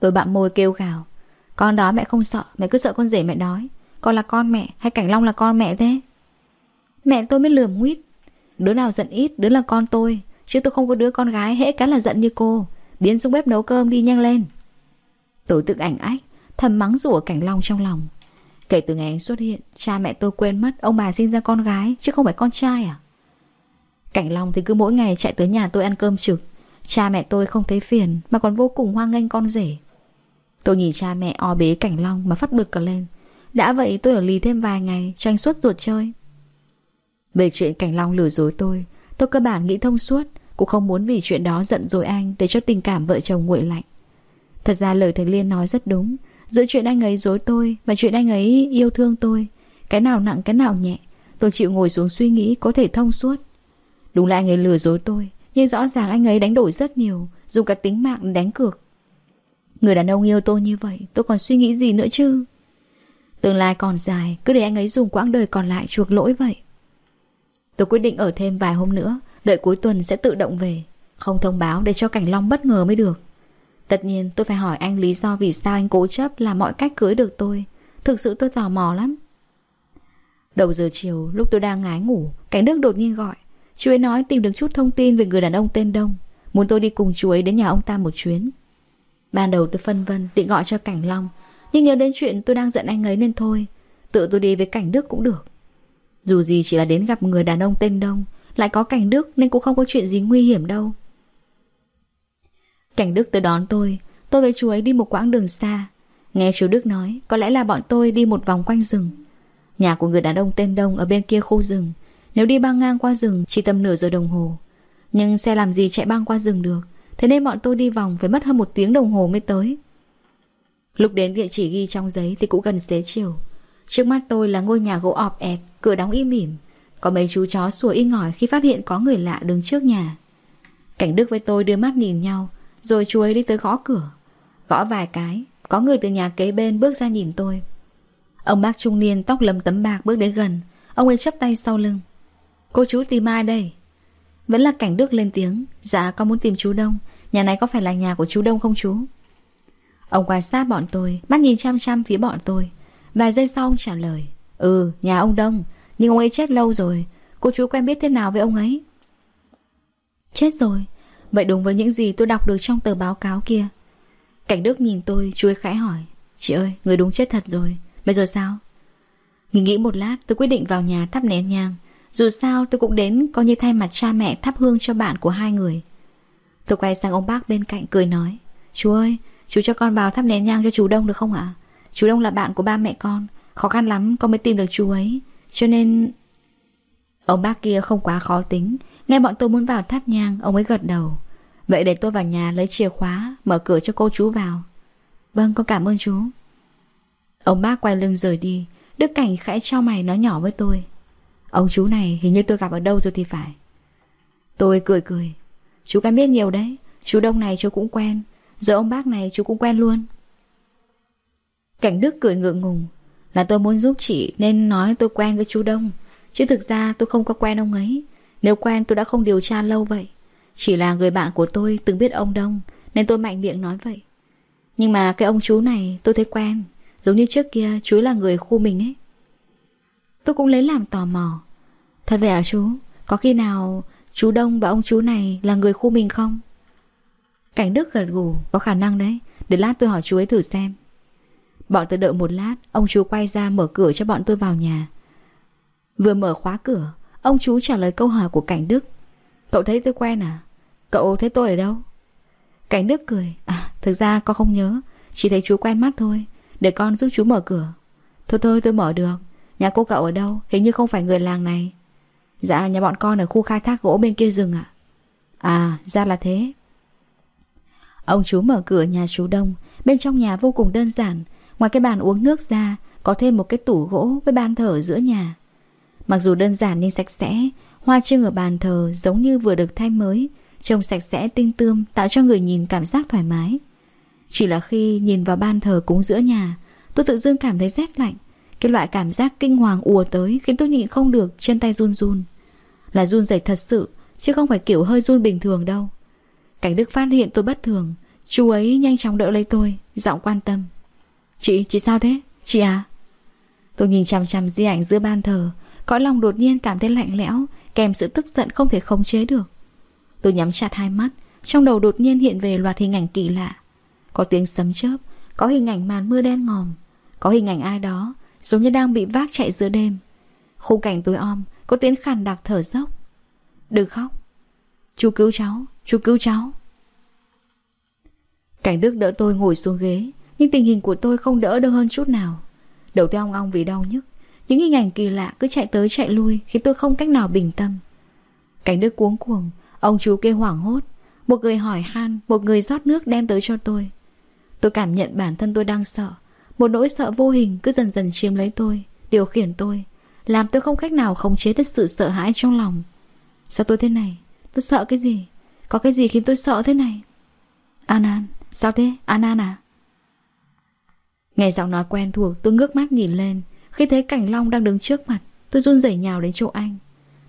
Tôi bạm môi kêu gào. Con đó mẹ không sợ, Mẹ cứ sợ con rể mẹ đói. Con là con mẹ, Hay cảnh long là con mẹ thế? Mẹ tôi mới lườm nguyết. Đứa nào giận ít, Đứa là con tôi, Chứ tôi không có đứa con gái, hễ cái là giận như cô. Biến xuống bếp nấu cơm đi nhanh lên. Tôi tự ảnh ách, Thầm mắng rủa cảnh long trong lòng. Kể từ ngày anh xuất hiện, Cha mẹ tôi quên mất Ông bà sinh ra con gái, Chứ không phải con trai à? Cảnh long thì cứ mỗi ngày chạy tới nhà tôi ăn cơm trực. Cha mẹ tôi không thấy phiền, Mà còn vô cùng hoan nghênh con rể. Tôi nhìn cha mẹ o bế cảnh long Mà phát bực cả lên. Đã vậy tôi ở lì thêm vài ngày Cho anh suốt ruột chơi. Về chuyện cảnh long lừa dối tôi Tôi cơ bản nghĩ thông suốt, Cũng không muốn vì chuyện đó giận dỗi anh Để cho tình cảm vợ chồng nguội lạnh. Thật ra lời thầy Liên nói rất đúng, Giữa chuyện anh ấy dối tôi Và chuyện anh ấy yêu thương tôi, Cái nào nặng cái nào nhẹ, Tôi chịu ngồi xuống suy nghĩ có thể thông suốt. Đúng là anh ấy lừa dối tôi, Nhưng rõ ràng anh ấy đánh đổi rất nhiều Dùng cả tính mạng đánh cược. Người đàn ông yêu tôi như vậy, Tôi còn suy nghĩ gì nữa chứ? Tương lai còn dài, Cứ để anh ấy dùng quãng đời còn lại chuộc lỗi vậy. Tôi quyết định ở thêm vài hôm nữa, Đợi cuối tuần sẽ tự động về. Không thông báo để cho Cảnh Long bất ngờ mới được. Tất nhiên tôi phải hỏi anh lý do vì sao anh cố chấp làm mọi cách cưới được tôi. Thực sự tôi tò mò lắm. Đầu giờ chiều, lúc tôi đang ngái ngủ, Cảnh Đức đột nhiên gọi. Chú ấy nói tìm được chút thông tin về người đàn ông tên Đông. Muốn tôi đi cùng chú ấy đến nhà ông ta một chuyến. Ban đầu tôi phân vân, định gọi cho Cảnh Long. Nhưng nhớ đến chuyện tôi đang giận anh ấy nên thôi. Tự tôi đi với Cảnh Đức cũng được. Dù gì chỉ là đến gặp người đàn ông tên Đông, Lại có Cảnh Đức nên cũng không có chuyện gì nguy hiểm đâu. Cảnh Đức tới đón tôi Tôi với chú ấy đi một quãng đường xa. Nghe chú Đức nói, Có lẽ là bọn tôi đi một vòng quanh rừng. Nhà của người đàn ông tên Đông ở bên kia khu rừng. Nếu đi băng ngang qua rừng, Chỉ tầm nửa giờ đồng hồ. Nhưng xe làm gì chạy băng qua rừng được? Thế nên bọn tôi đi vòng phải mất hơn một tiếng đồng hồ mới tới. Lúc đến địa chỉ ghi trong giấy Thì cũng gần xế chiều. Trước mắt tôi là ngôi nhà gỗ ọp ẹp, Cửa đóng im mỉm Có mấy chú chó sủa y ngỏi khi phát hiện có người lạ đứng trước nhà. Cảnh Đức với tôi đưa mắt nhìn nhau, rồi chú ấy đi tới gõ cửa. Gõ vài cái, Có người từ nhà kế bên bước ra nhìn tôi. Ông bác trung niên tóc lấm tấm bạc bước đến gần. Ông ấy chấp tay sau lưng. Cô chú tìm ai đây? Vẫn là cảnh Đức lên tiếng. Dạ con muốn tìm chú Đông. Nhà này có phải là nhà của chú Đông không chú? Ông quan sát bọn tôi, Mắt nhìn chăm chăm phía bọn tôi. Vài giây sau ông trả lời Ừ nhà ông Đông, Nhưng ông ấy chết lâu rồi. Cô chú quen biết thế nào với ông ấy? Chết rồi. Vậy đúng với những gì tôi đọc được trong tờ báo cáo kia. Cảnh Đức nhìn tôi, Chú khẽ hỏi, Chị ơi, người đúng chết thật rồi. Bây giờ sao? Nghĩ nghĩ một lát, tôi quyết định vào nhà thắp nén nhang. Dù sao, tôi cũng đến Coi như thay mặt cha mẹ thắp hương cho bạn của hai người. Tôi quay sang ông bác bên cạnh cười nói, Chú ơi, Chú cho con vào thắp nén nhang cho chú Đông được không ạ? Chú Đông là bạn của ba mẹ con. Khó khăn lắm, con mới tìm được chú ấy. Cho nên, Ông bác kia không quá khó tính. Nghe bọn tôi muốn vào thắp nhang, Ông ấy gật đầu. Vậy để tôi vào nhà lấy chìa khóa, Mở cửa cho cô chú vào. Vâng con cảm ơn chú. Ông bác quay lưng rời đi. Đức Cảnh khẽ cho mày nói nhỏ với tôi. Ông chú này hình như tôi gặp ở đâu rồi thì phải. Tôi cười cười. Chú cái biết nhiều đấy. Chú Đông này chú cũng quen. Giờ ông bác này chú cũng quen luôn. Cảnh Đức cười ngượng ngùng. Là tôi muốn giúp chị nên nói tôi quen với chú Đông. Chứ thực ra tôi không có quen ông ấy. Nếu quen tôi đã không điều tra lâu vậy. Chỉ là người bạn của tôi từng biết ông Đông, Nên tôi mạnh miệng nói vậy. Nhưng mà cái ông chú này tôi thấy quen. Giống như trước kia chú là người khu mình ấy. Tôi cũng lấy làm tò mò. Thật vậy hả chú? Có khi nào chú Đông và ông chú này Là người khu mình không? Cảnh Đức gật gù, Có khả năng đấy. Để lát tôi hỏi chú ấy thử xem. Bọn tôi đợi một lát, Ông chú quay ra mở cửa cho bọn tôi vào nhà. Vừa mở khóa cửa, Ông chú trả lời câu hỏi của Cảnh Đức. Cậu thấy tôi quen à? Cậu thấy tôi ở đâu? Cảnh Đức cười. À thực ra con không nhớ. Chỉ thấy chú quen mắt thôi. Để con giúp chú mở cửa. Thôi thôi, tôi mở được. Nhà cô cậu ở đâu? Hình như không phải người làng này. Dạ nhà bọn con ở khu khai thác gỗ bên kia rừng ạ. À ra là thế. Ông chú mở cửa nhà chú Đông. Bên trong nhà vô cùng đơn giản. Ngoài cái bàn uống nước ra, Có thêm một cái tủ gỗ với bàn thờ ở giữa nhà. Mặc dù đơn giản nhưng sạch sẽ, Hoa trưng ở bàn thờ giống như vừa được thay mới, Trông sạch sẽ tinh tươm, Tạo cho người nhìn cảm giác thoải mái. Chỉ là khi nhìn vào ban thờ cúng giữa nhà, Tôi tự dưng cảm thấy rét lạnh. Cái loại cảm giác kinh hoàng ùa tới Khiến tôi nhịn không được, chân tay run run. Là run rẩy thật sự, Chứ không phải kiểu hơi run bình thường đâu. Cảnh Đức phát hiện tôi bất thường, Chú ấy nhanh chóng đỡ lấy tôi, Giọng quan tâm. Chị, chị sao thế? Chị à? Tôi nhìn chằm chằm di ảnh giữa ban thờ Cõi lòng đột nhiên cảm thấy lạnh lẽo Kèm sự tức giận không thể khống chế được. Tôi nhắm chặt hai mắt Trong đầu đột nhiên hiện về loạt hình ảnh kỳ lạ. Có tiếng sấm chớp Có hình ảnh màn mưa đen ngòm Có hình ảnh ai đó Giống như đang bị vác chạy giữa đêm. Khung cảnh tối om Có tiếng khàn đặc thở dốc. Đừng khóc. Chú cứu cháu Chú cứu cháu. Cảnh Đức đỡ tôi ngồi xuống ghế nhưng tình hình của tôi không đỡ được hơn chút nào. Đầu tôi ong ong vì đau nhức. Những hình ảnh kỳ lạ cứ chạy tới chạy lui, Khiến tôi không cách nào bình tâm. Cảnh đứa cuống cuồng, Ông chú kia hoảng hốt. Một người hỏi han, Một người rót nước đem tới cho tôi. Tôi cảm nhận bản thân tôi đang sợ. Một nỗi sợ vô hình cứ dần dần chiếm lấy tôi, Điều khiển tôi, Làm tôi không cách nào khống chế được sự sợ hãi trong lòng. Sao tôi thế này? Tôi sợ cái gì? Có cái gì khiến tôi sợ thế này? An An, Sao thế? An An à? Nghe giọng nói quen thuộc tôi ngước mắt nhìn lên. Khi thấy Cảnh Long đang đứng trước mặt Tôi run rẩy nhào đến chỗ anh.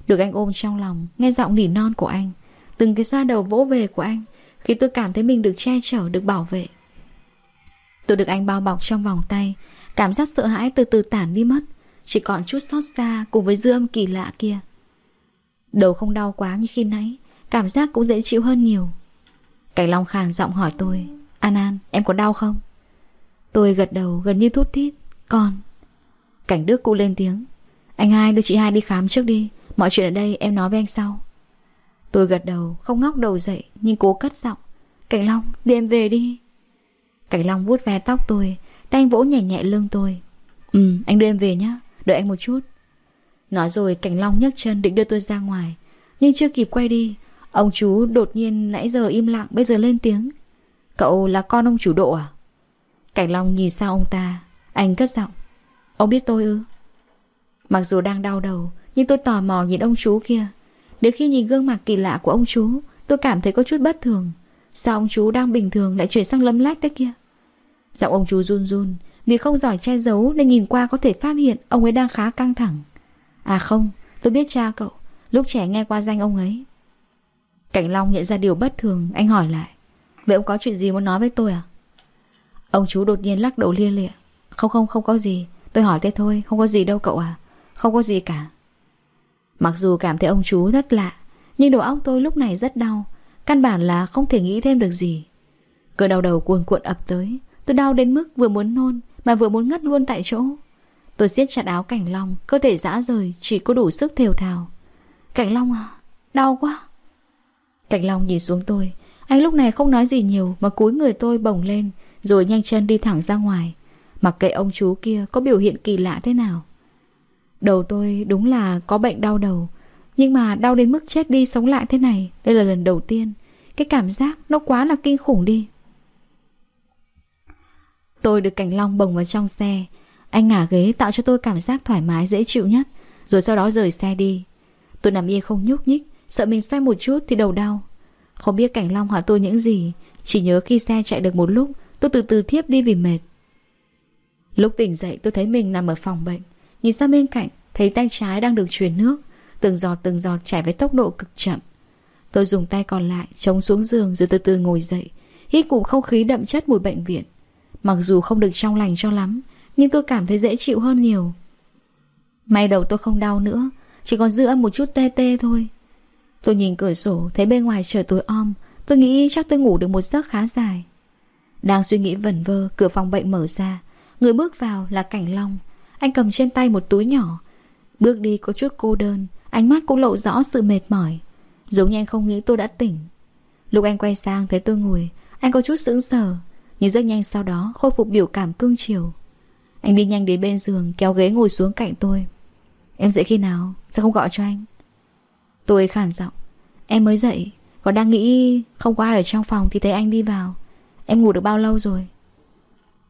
Được anh ôm trong lòng Nghe giọng nỉ non của anh. Từng cái xoa đầu vỗ về của anh Khi tôi cảm thấy mình được che chở, được bảo vệ. Tôi được anh bao bọc trong vòng tay Cảm giác sợ hãi từ từ tản đi mất. Chỉ còn chút xót xa cùng với dư âm kỳ lạ kia. Đầu không đau quá như khi nãy Cảm giác cũng dễ chịu hơn nhiều. Cảnh Long khàn giọng hỏi tôi An An em có đau không? Tôi gật đầu gần như thút thít. Con Cảnh Đức cũng lên tiếng. Anh hai đưa chị hai đi khám trước đi. Mọi chuyện ở đây em nói với anh sau. Tôi gật đầu, không ngóc đầu dậy, Nhưng cố cất giọng. Cảnh Long, đưa em về đi. Cảnh Long vuốt ve tóc tôi, Tay anh vỗ nhẹ nhẹ lưng tôi. Ừ anh đưa em về nhé Đợi anh một chút. Nói rồi, Cảnh Long nhấc chân định đưa tôi ra ngoài. Nhưng chưa kịp quay đi, Ông chú đột nhiên nãy giờ im lặng, Bây giờ lên tiếng. Cậu là con ông chủ độ à? Cảnh Long nhìn sang ông ta. Anh cất giọng. Ông biết tôi ư? Mặc dù đang đau đầu, Nhưng tôi tò mò nhìn ông chú kia. Đến khi nhìn gương mặt kỳ lạ của ông chú, Tôi cảm thấy có chút bất thường. Sao ông chú đang bình thường lại chuyển sang lấm lách thế kia? Giọng ông chú run run. Vì không giỏi che giấu Nên nhìn qua có thể phát hiện Ông ấy đang khá căng thẳng. À không, tôi biết cha cậu. Lúc trẻ nghe qua danh ông ấy. Cảnh Long nhận ra điều bất thường, Anh hỏi lại. Vậy ông có chuyện gì muốn nói với tôi à? Ông chú đột nhiên lắc đầu lia lịa. Không không không có gì. Tôi hỏi thế thôi, không có gì đâu cậu à Không có gì cả. Mặc dù cảm thấy ông chú rất lạ, Nhưng đầu óc tôi lúc này rất đau. Căn bản là không thể nghĩ thêm được gì. Cơn đau đầu cuồn cuộn ập tới. Tôi đau đến mức vừa muốn nôn, Mà vừa muốn ngất luôn tại chỗ. Tôi siết chặt áo Cảnh Long, Cơ thể dã rời, Chỉ có đủ sức thều thào. Cảnh Long à Đau quá. Cảnh Long nhìn xuống tôi. Anh lúc này không nói gì nhiều, Mà cúi người tôi bồng lên rồi nhanh chân đi thẳng ra ngoài. Mặc kệ ông chú kia có biểu hiện kỳ lạ thế nào. Đầu tôi đúng là có bệnh đau đầu. Nhưng mà đau đến mức chết đi sống lại thế này, Đây là lần đầu tiên. Cái cảm giác nó quá là kinh khủng đi. Tôi được Cảnh Long bồng vào trong xe. Anh ngả ghế tạo cho tôi cảm giác thoải mái, dễ chịu nhất. Rồi sau đó rời xe đi. Tôi nằm yên không nhúc nhích, Sợ mình xoay một chút thì đầu đau. Không biết Cảnh Long hỏi tôi những gì, Chỉ nhớ khi xe chạy được một lúc Tôi từ từ thiếp đi vì mệt. Lúc tỉnh dậy, tôi thấy mình nằm ở phòng bệnh. Nhìn sang bên cạnh, Thấy tay trái đang được truyền nước. Từng giọt từng giọt chảy với tốc độ cực chậm. Tôi dùng tay còn lại, chống xuống giường rồi từ từ ngồi dậy. Hít cùng không khí đậm chất mùi bệnh viện. Mặc dù không được trong lành cho lắm, Nhưng tôi cảm thấy dễ chịu hơn nhiều. May đầu tôi không đau nữa, Chỉ còn dư âm một chút tê tê thôi. Tôi nhìn cửa sổ, Thấy bên ngoài trời tối om. Tôi nghĩ chắc tôi ngủ được một giấc khá dài. Đang suy nghĩ vẩn vơ, Cửa phòng bệnh mở ra. Người bước vào là Cảnh Long. Anh cầm trên tay một túi nhỏ. Bước đi có chút cô đơn, Ánh mắt cũng lộ rõ sự mệt mỏi. Giống như anh không nghĩ tôi đã tỉnh. Lúc anh quay sang thấy tôi ngồi, Anh có chút sững sờ, Nhưng rất nhanh sau đó khôi phục biểu cảm cương chiều. Anh đi nhanh đến bên giường, Kéo ghế ngồi xuống cạnh tôi. Em dậy khi nào? Sao không gọi cho anh? Tôi khản giọng. Em mới dậy Còn đang nghĩ không có ai ở trong phòng thì thấy anh đi vào. Em ngủ được bao lâu rồi?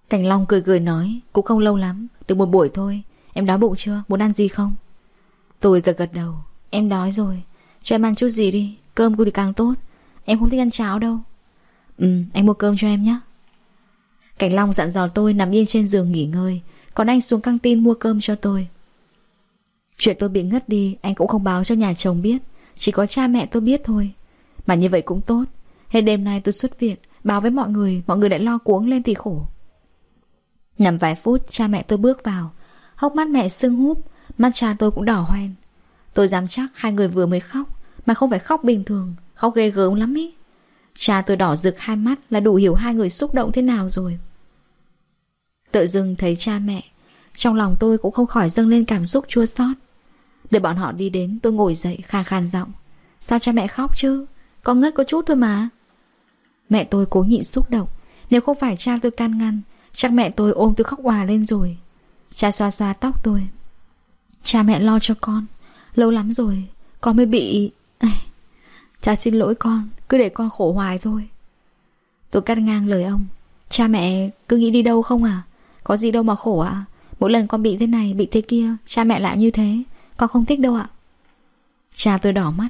Cảnh Long cười cười nói, Cũng không lâu lắm, Được một buổi thôi. Em đói bụng chưa? Muốn ăn gì không? Tôi gật gật đầu, Em đói rồi. Cho em ăn chút gì đi, Cơm thì càng tốt. Em không thích ăn cháo đâu. Ừ anh mua cơm cho em nhé. Cảnh Long dặn dò tôi nằm yên trên giường nghỉ ngơi, Còn anh xuống căng tin mua cơm cho tôi. Chuyện tôi bị ngất đi, Anh cũng không báo cho nhà chồng biết, Chỉ có cha mẹ tôi biết thôi. Mà như vậy cũng tốt. Hết đêm nay tôi xuất viện Báo với mọi người Mọi người lại lo cuống lên thì khổ. Nằm vài phút, cha mẹ tôi bước vào. Hốc mắt mẹ sưng húp, Mắt cha tôi cũng đỏ hoen. Tôi dám chắc hai người vừa mới khóc, Mà không phải khóc bình thường, Khóc ghê gớm lắm ý. Cha tôi đỏ rực hai mắt là đủ hiểu hai người xúc động thế nào rồi. Tự dưng thấy cha mẹ, Trong lòng tôi cũng không khỏi dâng lên cảm xúc chua xót. Để bọn họ đi đến, tôi ngồi dậy, khàn khàn giọng. Sao cha mẹ khóc chứ? Con ngất có chút thôi mà. Mẹ tôi cố nhịn xúc động. Nếu không phải cha tôi can ngăn, Chắc mẹ tôi ôm tôi khóc hòa lên rồi. Cha xoa xoa tóc tôi. Cha mẹ lo cho con. Lâu lắm rồi, Con mới bị Cha xin lỗi con, Cứ để con khổ hoài thôi. Tôi cắt ngang lời ông. Cha mẹ cứ nghĩ đi đâu không à? Có gì đâu mà khổ ạ. Mỗi lần con bị thế này, bị thế kia, Cha mẹ lại như thế. Con không thích đâu ạ. Cha tôi đỏ mắt.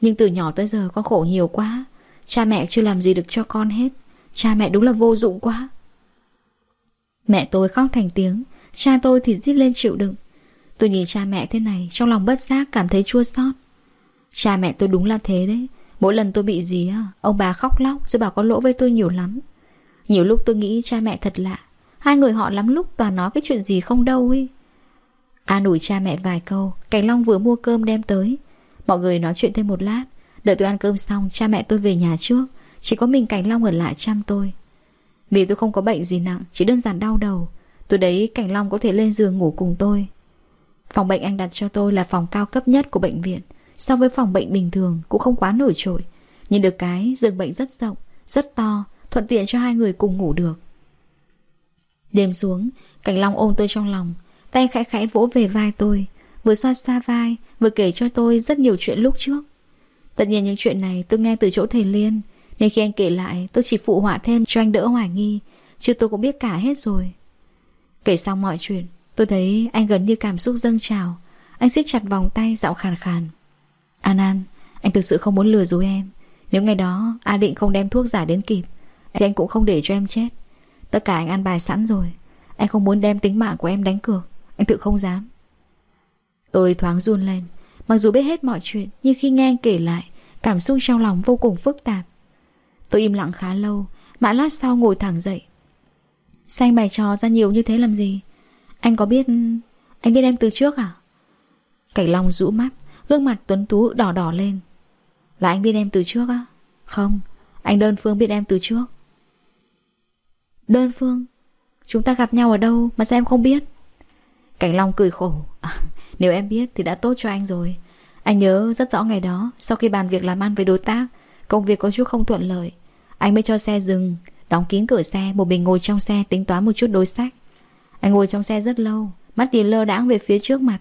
Nhưng từ nhỏ tới giờ con khổ nhiều quá. Cha mẹ chưa làm gì được cho con hết. Cha mẹ đúng là vô dụng quá. Mẹ tôi khóc thành tiếng. Cha tôi thì rít lên chịu đựng. Tôi nhìn cha mẹ thế này, Trong lòng bất giác cảm thấy chua xót. Cha mẹ tôi đúng là thế đấy. Mỗi lần tôi bị gì á, Ông bà khóc lóc rồi bảo có lỗi với tôi nhiều lắm. Nhiều lúc tôi nghĩ cha mẹ thật lạ. Hai người họ lắm lúc toàn nói cái chuyện gì không đâu ấy An ủi cha mẹ vài câu Cảnh Long vừa mua cơm đem tới. Mọi người nói chuyện thêm một lát. Đợi tôi ăn cơm xong, cha mẹ tôi về nhà trước. Chỉ có mình Cảnh Long ở lại chăm tôi. Vì tôi không có bệnh gì nặng, Chỉ đơn giản đau đầu. Tôi đấy, Cảnh Long có thể lên giường ngủ cùng tôi. Phòng bệnh anh đặt cho tôi là phòng cao cấp nhất của bệnh viện. So với phòng bệnh bình thường, cũng không quá nổi trội. Nhưng được cái, giường bệnh rất rộng, Rất to, Thuận tiện cho hai người cùng ngủ được. Đêm xuống, Cảnh Long ôm tôi trong lòng, Tay khẽ khẽ vỗ về vai tôi, Vừa xoa xoa vai, Vừa kể cho tôi rất nhiều chuyện lúc trước. Tất nhiên những chuyện này tôi nghe từ chỗ thầy Liên, Nên khi anh kể lại, tôi chỉ phụ họa thêm cho anh đỡ hoài nghi, Chứ tôi cũng biết cả hết rồi. Kể xong mọi chuyện, Tôi thấy anh gần như cảm xúc dâng trào. Anh siết chặt vòng tay dạo khàn khàn. An An, Anh thực sự không muốn lừa dối em. Nếu ngày đó A Định không đem thuốc giả đến kịp, Thì anh cũng không để cho em chết. Tất cả anh ăn bài sẵn rồi. Anh không muốn đem tính mạng của em đánh cược. Anh tự không dám. Tôi thoáng run lên. Mặc dù biết hết mọi chuyện, Nhưng khi nghe anh kể lại Cảm xúc trong lòng vô cùng phức tạp. Tôi im lặng khá lâu Mãi lát sau ngồi thẳng dậy. Xanh bày trò ra nhiều như thế làm gì? Anh có biết Anh biết em từ trước à? Cảnh Long rũ mắt Gương mặt tuấn tú đỏ đỏ lên. Là anh biết em từ trước á? Không Anh đơn phương biết em từ trước. Đơn phương? Chúng ta gặp nhau ở đâu mà sao em không biết? Cảnh Long cười khổ. À, Nếu em biết thì đã tốt cho anh rồi. Anh nhớ rất rõ ngày đó, Sau khi bàn việc làm ăn với đối tác, Công việc có chút không thuận lợi. Anh mới cho xe dừng, Đóng kín cửa xe, Một mình ngồi trong xe tính toán một chút đối sách. Anh ngồi trong xe rất lâu, Mắt nhìn lơ đãng về phía trước mặt.